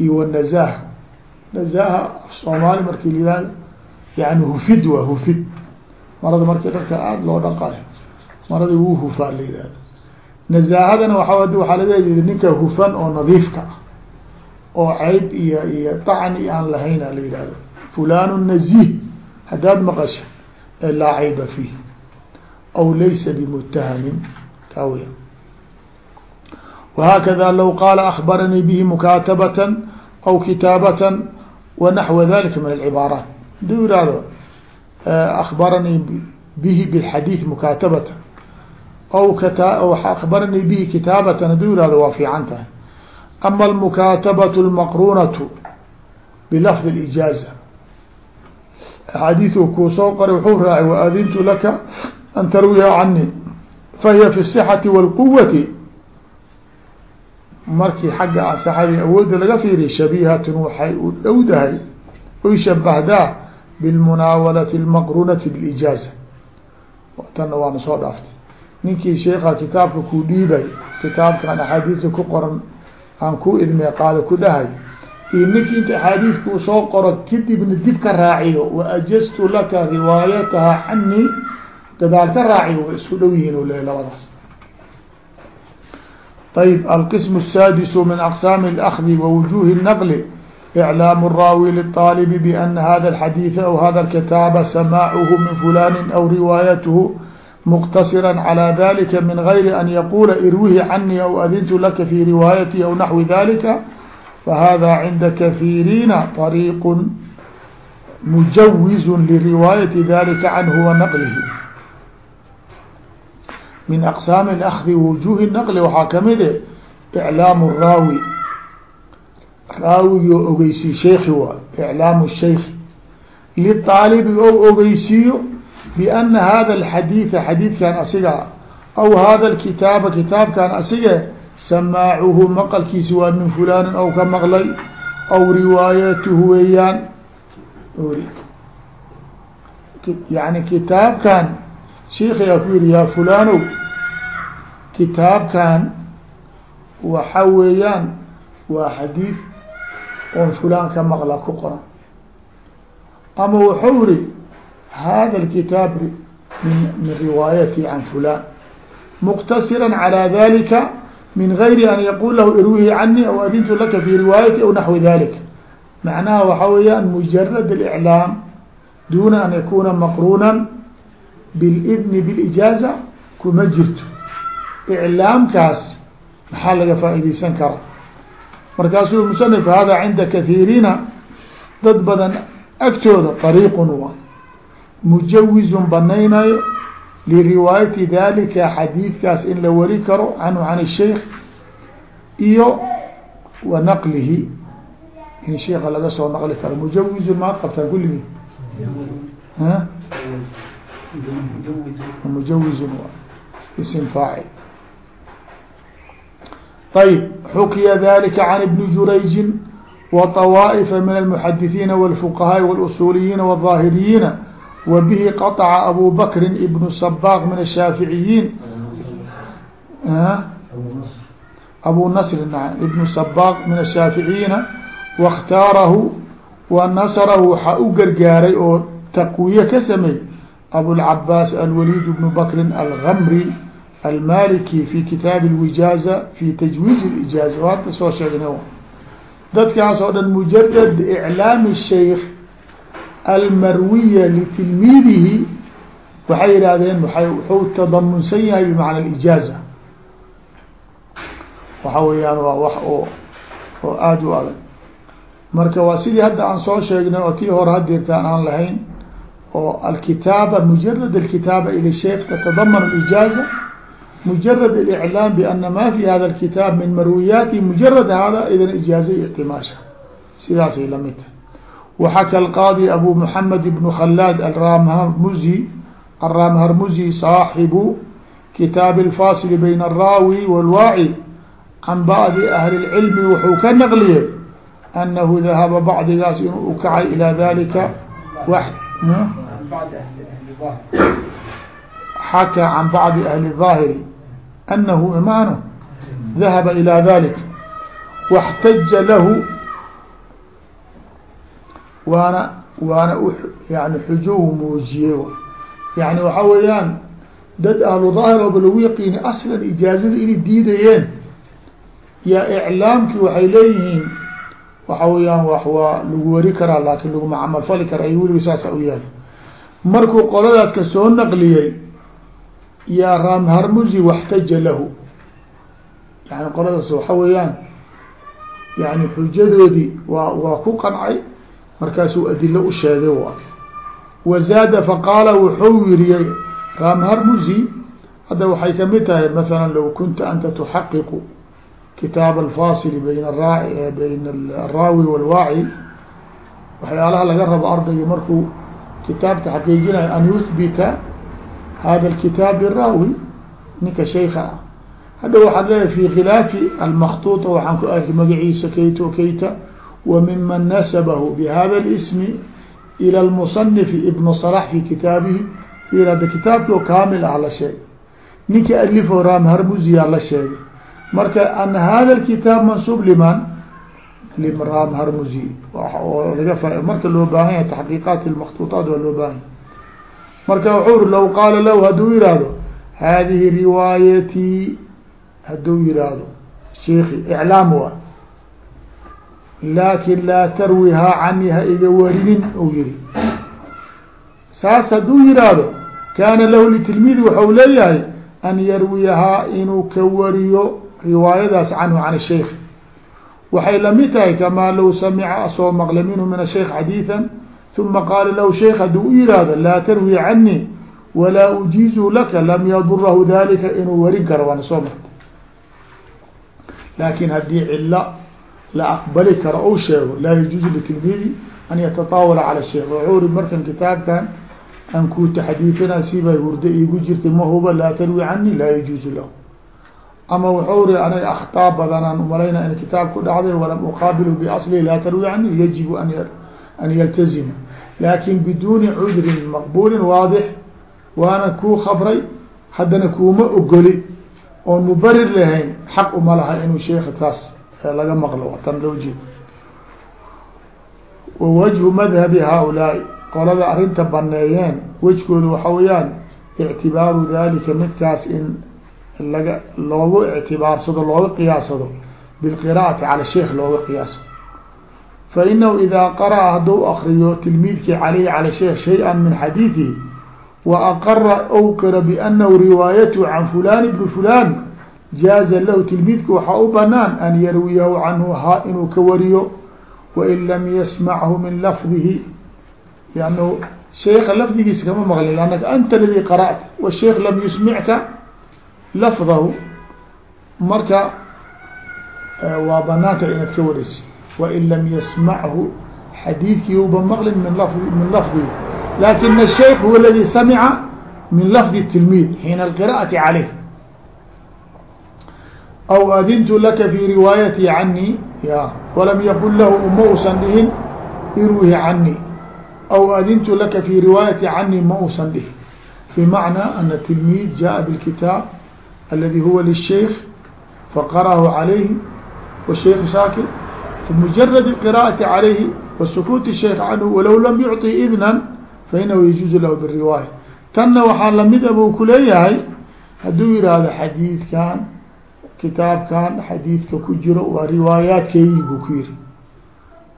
iyo wالنزah naزaha soomaali marki liaa yani hufid waa hufid marada marki dadka aada loo dhaqayo marada wuu hufaa la yihahda nazaahadana waa laga lageedi ninka hufan oo nadiifka ah oo cayb iyo iyo tacni aan lahayn la yihahdo fulanu naziih haddaad maqasha laa cayba fiih aw laysa bimutahamin kaa weya wahaakada law qaala akbaranii bihi mukaatabatan aw kitaabatan wanaحو dalika min الcibaaraat haduu yihahdo akbaranii bihi bاxadiiث mukaatabata aw akbaranii bihi kitaabatan haduu yihahdo waa fiican tahay ama almukaatabaة اlmaqrunaة bilafظ اlijaaza axaadiiu kuu soo qoray wuxuu raacay waadintu laka an tarwiha cani fahiya fi الصxati wاlquwati markii xagga asaxadii awoodda laga fiiriya shabihatun waxay u dhowdahay oy shabahdaa bilmunaawalati اlmaqrunati bilijaaza. Tanna waana soo dhaaftay. Ninkii sheeka kitaabka ku dhiibay kitaabkan axaadiista ku qoran aan ku idmee qaada ku dhahay iyo ninkii inta axaadiiska uu soo qoro kadibna dib ka raaciyo wa ajastu laka riwaayataha canii gadaal ka raaciyo way isku dhow yihiin u leey labadaas ayb alqism السادس min aqsaam اlأkdi wawujuhi الnql إعlاam الraawi للطاalب بأna hada الxadيiث aw hada الkitaaba samاعh min fulani aw riwaayatه مqtasirا عlى dalika min غayri an yaqula irwihi canii aw adintu laka fi riwaayati aw naحwi dalika fahada cinda kaثiiriina طariiq mujawiz liriwaayati dalika canhu wa naqlihi min aqsaami اlakdi wujuhi naqli waxaa ka mid e iclaamu raawi raawigii oo ogeysiy sheeki waay iclaamu sheikhi liطaalibi ou ogeysiiyo biana hada alxadiida xadiidkan asiga aw hada alkitaaba kitaabkan asige samaacuhu maqalkiisi waa min fulaanin ou ka maqlay aw riwaayatuhu weeyaan. Yani kitaabkan sheikhiyaa ku yihi yaa fulanow kitaabkan waxa weeyaan waa xadiid oon fulaan ka maqla ku qoran ama wuxuu ri hada اkitaab min min riwaayati can fulan mqtasira calى dalika min gayri an yaqul lahu irwihi cani aw adintu laka fi riwaayati aw naxwi dalik macnaha waxa weeyaan mujarad اliclaam duna an yakuna maqruna bilidni bilijaaza kuma jirto iclaamkaas maxaa laga faaideysan kara markaasuu musanif hada cinda kahiiriina dad badan agtooda ariiqun wa mujawizun banaynayo liriwaayati dalika xadiidkaas in la wari karo canhu can الsheikh iyo wa naqlihi in sheika laga soo naqli karo mujawizun maad qabtaan kulligii mujawizun ism faacil ayb xukiya dalika can ibni jurayjin وطوائف من المحدثين والفقهاء والأصuلiyiin والظاahiriyiin وbه قطع أbو بكر بن الصباغ من الشhاaفعiyiin أbو نصر بن صباغ من الشhاaفعiyiina واkhtاarahu ونصرhu waxaa u gargaaray oo تqوiye ka samey abulcabaas alwaliid bnu bakri algamri almaliki fi kitaab lwijaaza fi tajwiiz lijaaza waata soo sheegna dadkaas oo dhan mujarad iclaami shaykh almarwiya litilmiidihi waxay yidhahdeen wuxuu tadamunsan yahay bimacna alijaaza waxa weeyaan waa wax oo oo aada u adag marka waa sidii hadda aan soo sheegnay oo tii hore haddeertaan aan lahayn oo alkitaaba mujarad alkitaaba ila shay tatadaman ijaaza mujarad aliclaam biana ma fi hada alkitaab min marwiyaati mujarad hada idan ijaaza iyo ictimaasha sidaasay la mid tahay. Waxaka alqaadi abu muxamed ibnu khalaad alramharmuzi alramharmuzi saaxibu kitaab alfaasili bayna alraawi walwaaci can bacdi ahli lcilmi wuxuu ka naqliyey anahu dahaba bacdigaas inuu u kacay ilaa dalika wax xakى عن bعض أهل الظاهر أنه iman ذahب إلى ذلك واحتج lh waana waana yani xujo muujiyey yani waxa weeyaan dad ahlu daahir ooba lagu yaqiini aslan ijaazada inay diidayeen yaa iclaamkii waxay leeyihiin waxa weeyaan wax waa lagu wari karaa laakin laguma camal fali kara ay weliga saasa u yaali markuu qoladaas ka soo naqliyey yaa ramharmuzi waxtaja lahu. Yani qoladaas waxa weeyaan yani xujadoodii waa waa ku qancay markaasuu adilo u sheegay wa wazaada faqaala wuxuu yiriyey ramharmuzi hadda waxay ka mid tahay maala low kunta anta tuxaqiqu kitaab alfasil bayn raa bayn araawi walwaaci waxyaalaha laga rabo ardayga markuu kitaabka xaqiijinayo an yuhbita hada lkitaab biraawi ninka shayka ah hadda waxaad leedahay fi khilaafi almaktuuطa waxaan ku arki magaciisa kayto kayta وممن نسبه بhذا الاسم إلى المصنف بن صلاح في kitaabihi d kitaabki o kaamil ah la sheegay ninki alifo ramharmuziya la sheegay marka an hada الkitaab mansub liman limram harmusi oo laga marka loo baahan yahay taxqiiqaat اlmaktuuطaat waa loo baahan yahy marka wuxuu ri law qaala lahu hadduu yihahdo hadihi riwaayatii hadduu yihahdo sheikhi iclaam waa laakin laa tarwihaa cani ha iga warinin uu yihi saas hadduu yihahdo kaana lahu litilmiidi waxau leeyahay an yarwiyahaa inuu ka wariyo riwaayadaas canhu can sheikh waxay la mid tahay kamaa low samica asoo maqla minhu min asheikh xadiiثa uma qaala lahu sheikh hadduu u yihahdo laa tarwi canii walaa ujiizu laka lam yadurahu dalika inuu warin karo waana soo marta laakin haddii cilo la aqbali karo ou sheego laa yajuuzu litilmiidi an yatataawala cala sheikh wuxuu ri markan kitaabkan aan ku taxdiiثina sibay hurdo iigu jirtay ma huba laa tarwi cani laa yajuuzu lahu ama wuxuu ri anay akhطaa badanaan umalayna in kitaab ku dhacday walam uqaabilu biasli laa tarwi cani yajibu an yaltazima laakin biduuni cudrin maqbulin waadix waana kuu khabray haddana kuuma ogoli oon mubarir lahayn xaq uma laha inuu sheika taas laga maqlo tan loo jeedo wawajhu madhabi haaulaai qolada arrinta baneeyeen wejkooda waxa weeyaan ictibaaru dalika midkaas in laga loogu ictibaarsado looga qiyaasado bilqira'ati cala sheikh looga qiyaaso. Fainahu idaa qara'a hadduu akriyo tilmiidkii caleyhi cala sheikh shay-a min xadiidihi wa aqara awqira bianahu riwaayatuhu can fulan bni fulan jaaza lahu tilmiidka waxaa u banaan an yarwiyahu canhu ha inuu ka wariyo wain lam yasmachu min lafdihi. Lannu sheika lafdigiisa kama maqlin lanaka anta aladi qara'ta washeik lam yusmicka lafdahu marka waa banaanta inaad ka warisi wain lam yasmachu xadiidkii uba maqlin min lafdi min lafdihi lakin الsheik huwa aladi samica min lafdi tilmiid xiina alqira'ati caleyh aw adintu laka fi riwaayati canii ya walam yaqul lahu uma usan dhihin irwihi canii aw adintu laka fi riwaayati canii ma usan dhihin bimacnaa ana tilmiid jaءa bاlkitaab aladi huwa lisheikh faqarahu calayhi washeikh saakir bimujarad qira'ati calayhi wasukuuti sheikh canhu walow lam yucطi idna fainahu yajuuzu lahu biriwaaya tanna waxaa la mid a buu kuleeyahay hadduu yihahdo xadiidkan kitaabkan xadiidka ku jiro waa riwaayaadkeygii buu ku yiri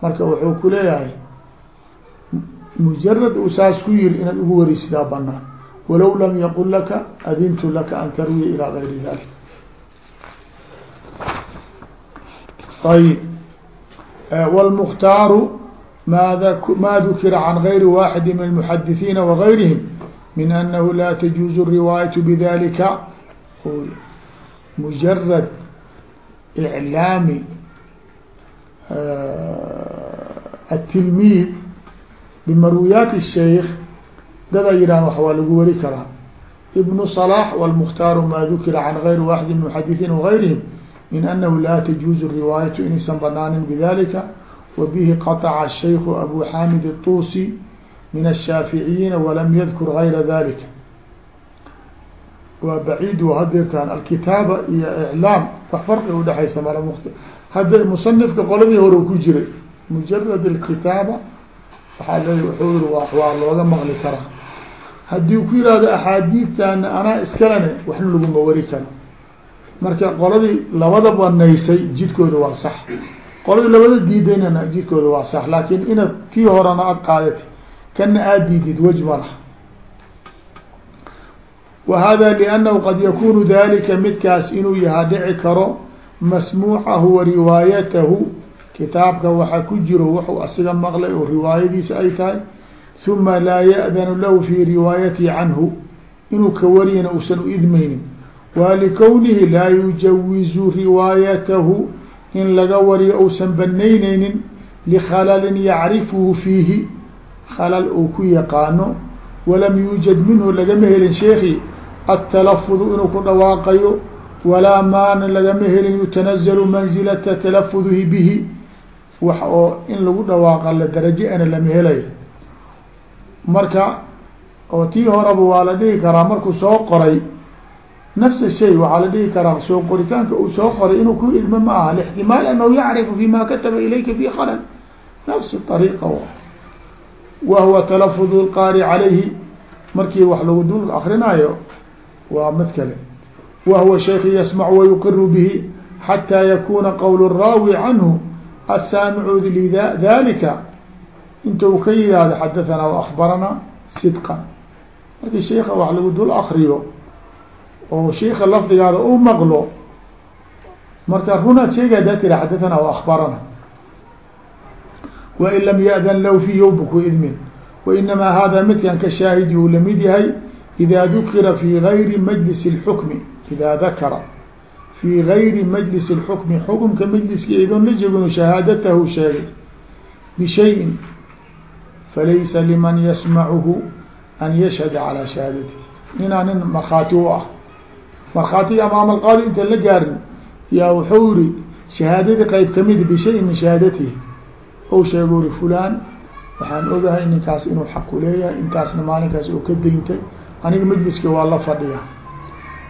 marka wuxuu ku leeyahay mujarad uu saas ku yiri inaad ugu warisidaa banaan walow lam yaqul laka adintu laka an tarwiya ilaa gayri dalik ayb wاlmktaaru ma dukira can gayri waaxidi min اlmuxadithiina wagayrihim min anahu la tajuuzu الriwaayaة bidalika mujarad iclaami atilmiid bimarwiyaati الshaykh dada yihah wax waa lagu wari karaa ibnu صلاح wاlmkhtaar ma dukira can غayri waaxidi min muxadiثiin وغayrihim min anahu la tajuuzu riwaayatu inaysan banaanin bidalika wabihi qaطca الshayku abu xamid الطusi min الshaaficiyiina walam yadkur غayra dalika waa baciid hadeertaan alkitaaba iyo iclaam wax farqi udhexaysa mala mt hadda musanifka qoladii hore ku jiray mujarad alkitaaba waxaa leeya wuxuu yiri waa looga maqli karaa haddii ku yihahdo axaadiidtana anaa iskalene waxna laguma wari karo. Marka qoladii labada banaysay jidkooda waa sax. Qoladii labada diidaynana jidkooda waa sax. Laakin inaad kii horena ad qaadati kana aad diidid wej ma wa hada liannahu qad yakunu dalika midkaas inuu yaha dhici karo masmuucahu wa riwaayatahu. Kitaabka waxa ku jiro wuxuu asiga maqlay oo riwaayadiisa ay tahay ثم laa ya'danu lahu في riwaayatihi canhu inuu ka wariyana uusan u idmaynin. Waa likownihi laa yujawizu riwaayatahu in laga wariyo uusan banaynaynin likhalalin yacrifuhu fiihi khalal uu ku yaqaano. Walam yuujad minhu lagama helin sheekhi atalafudu inuu ku dhawaaqayo. Walaa maana lagama helin yutanazalu manzilata talafudihi bihi. Wax in lagu dhawaaqa la daraje ana marka oo tii horeba waa la dhihi karaa markuu soo qoray nafsa shay waxaa la dhihi karaa soo qoritaanka uu soo qoray inuu ku idmo ma aha. Lixtimaal anahu yacrifu fima kataba ilayka fi khalal nafsi ariiqa wa huwa talafudu lqaari calayhi markii wax lagu dul akrinaayo waa mid kale. Wa huwa yasmacu wayuqiru bihi xataa yakuna qowl raawi canhu asaamicu lidalika inta u ka yihahdo xadathana waakbarana sidqan. Markii sheika wax lagu dul akriyo oo sheika lafdigaada u maqlo marka runaad sheegay haddaad tira xadathana waakbarana wain lam yadan low fi yowbku idmin. Wainamaa hada midkan ka shaahidi uu la mid yahay ida dukira fi gayri majlis اxukmi ida dakara fi gayri majlis اxukmi xukumka majliska egon la jeginu shahaadatahu sheegay bishayin falaysa liman yasmacuhu an yashhada calaa shahaadatihi ninaa nin markhaati u ah markhaatigi ama amalqaadi inta la gaarin yaa wuxuu yiri shahaadadii qeyb ka mid bishayin min shahaadatihi ou sheeguu ri fulaan waxaan ogahay ninkaas inuu xaqu leeyahay intaasna maalinkaas oo ka dayntay aniga majliski waa la fadhiya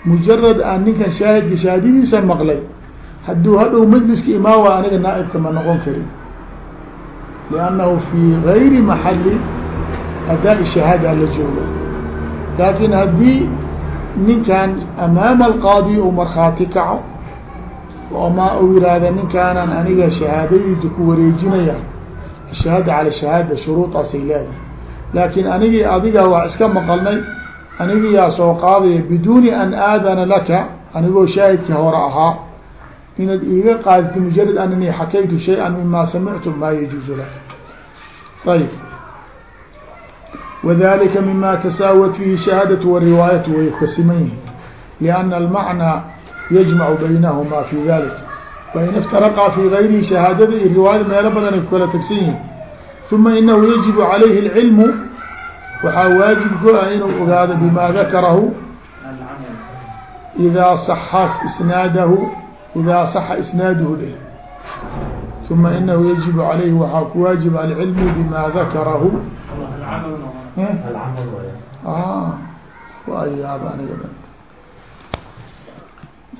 mujarad aan ninkan shaahidka shahaadadiisa maqlay hadduu hadhow majliska imaawa aniga naaibka ma noqon karin liannahu fi gayri maxali adaa shahaada la jooga laakin haddii ninkan amaama alqaadi uu markhaati kaco ama uu yihahda ninkaanan aniga shahaadadiisa ku wareejinaya shahaada cala shahaada shuruudaasay leedahay laakin anigii adiga waa iska maqalnay anigi yaa soo qaadaya biduuni an aadana laka anigoo shaahidkii hore ahaa inaad iiga qaaditi mujarad anani xakaytu shay-an mima samictu ma yajuuzu lak. Ayb wadalika mima tasaawat fihi shahaadatu wariwaayatu way kasiman yihiin lianna almacnaa yajmacu baynahuma fi dalik fain iftaraqaa fi gayrihi shahaadada iyo riwaayada meelo badan ku kala tagsan yihiin uma inahu yajibu calayhi اlcilmu waxaa waajib ku ah inuu ogaado bima dakarahu idaa صaxa isnaadahu idaa saxa isnaaduhu dheh uma inahu yajibu calayhi waxaa ku waajib alcilmu bima dakarahu yaab aniga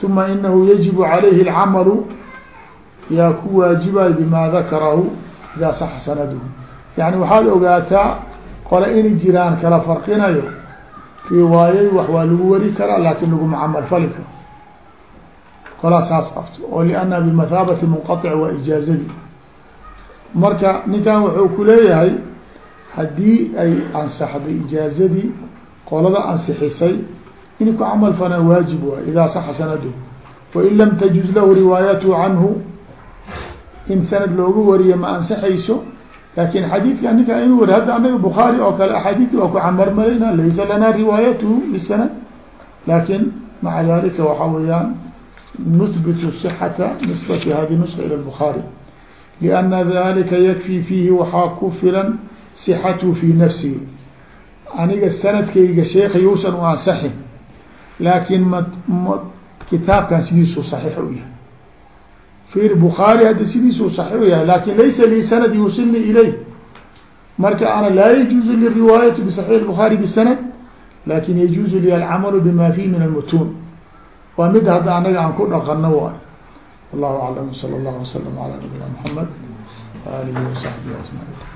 uma inahu yajibu calayhi alcamalu yaa ku waajibay bima dakarahu idaa saxa sanaduhu yani waxaad ogaataa qole inay jiraan kala farqinayo riwaayay wax waa lagu wari karaa laakin laguma camal fali karo kolaa saas qabto. oo liannaha bimathaabati munqaطic waa ijaazadii marka ninkan wuxuu ku leeyahay haddii ay ansaxday ijaazadii qolada ansixisay in ku camal fana waajib waay idaa saxa sanadu. Wain lam tajuz lahu riwaayatu canhu in sanad loogu wariyo ma ansaxayso laakiin xadiidka ninka inu wari hadda anaga bukhaari oo kale axaadiidta waa ku camarmarayna laysa lana riwaayatuhu bisanad laakiin maca dalika waxa weeyaan nuhbitu صxata nisbati hadi nusxa ilى bukhaari liana dalika yakfi fiihi waxaa ku filan sixatu fi nafsihi aniga sanadkayga sheekha yuusan u ansaxin laakin m kitaabkan sidiisuu saxiix u yahay fir bukhaari hadda sidiisuu saxiix u yahay laakiin laysa lii sanad yuusilni ilayh marka ana laa li riwaayatu bisaxiix bukhaari bisanad laakiin yajuuzu li alcamalu bima fihi min almutuun waa mid hadda anaga aan ku dhaqano waay. Wallahu aclam sala allahu wasalam ala nabiyina muxamed waalihi wasaxbihi ajmaciin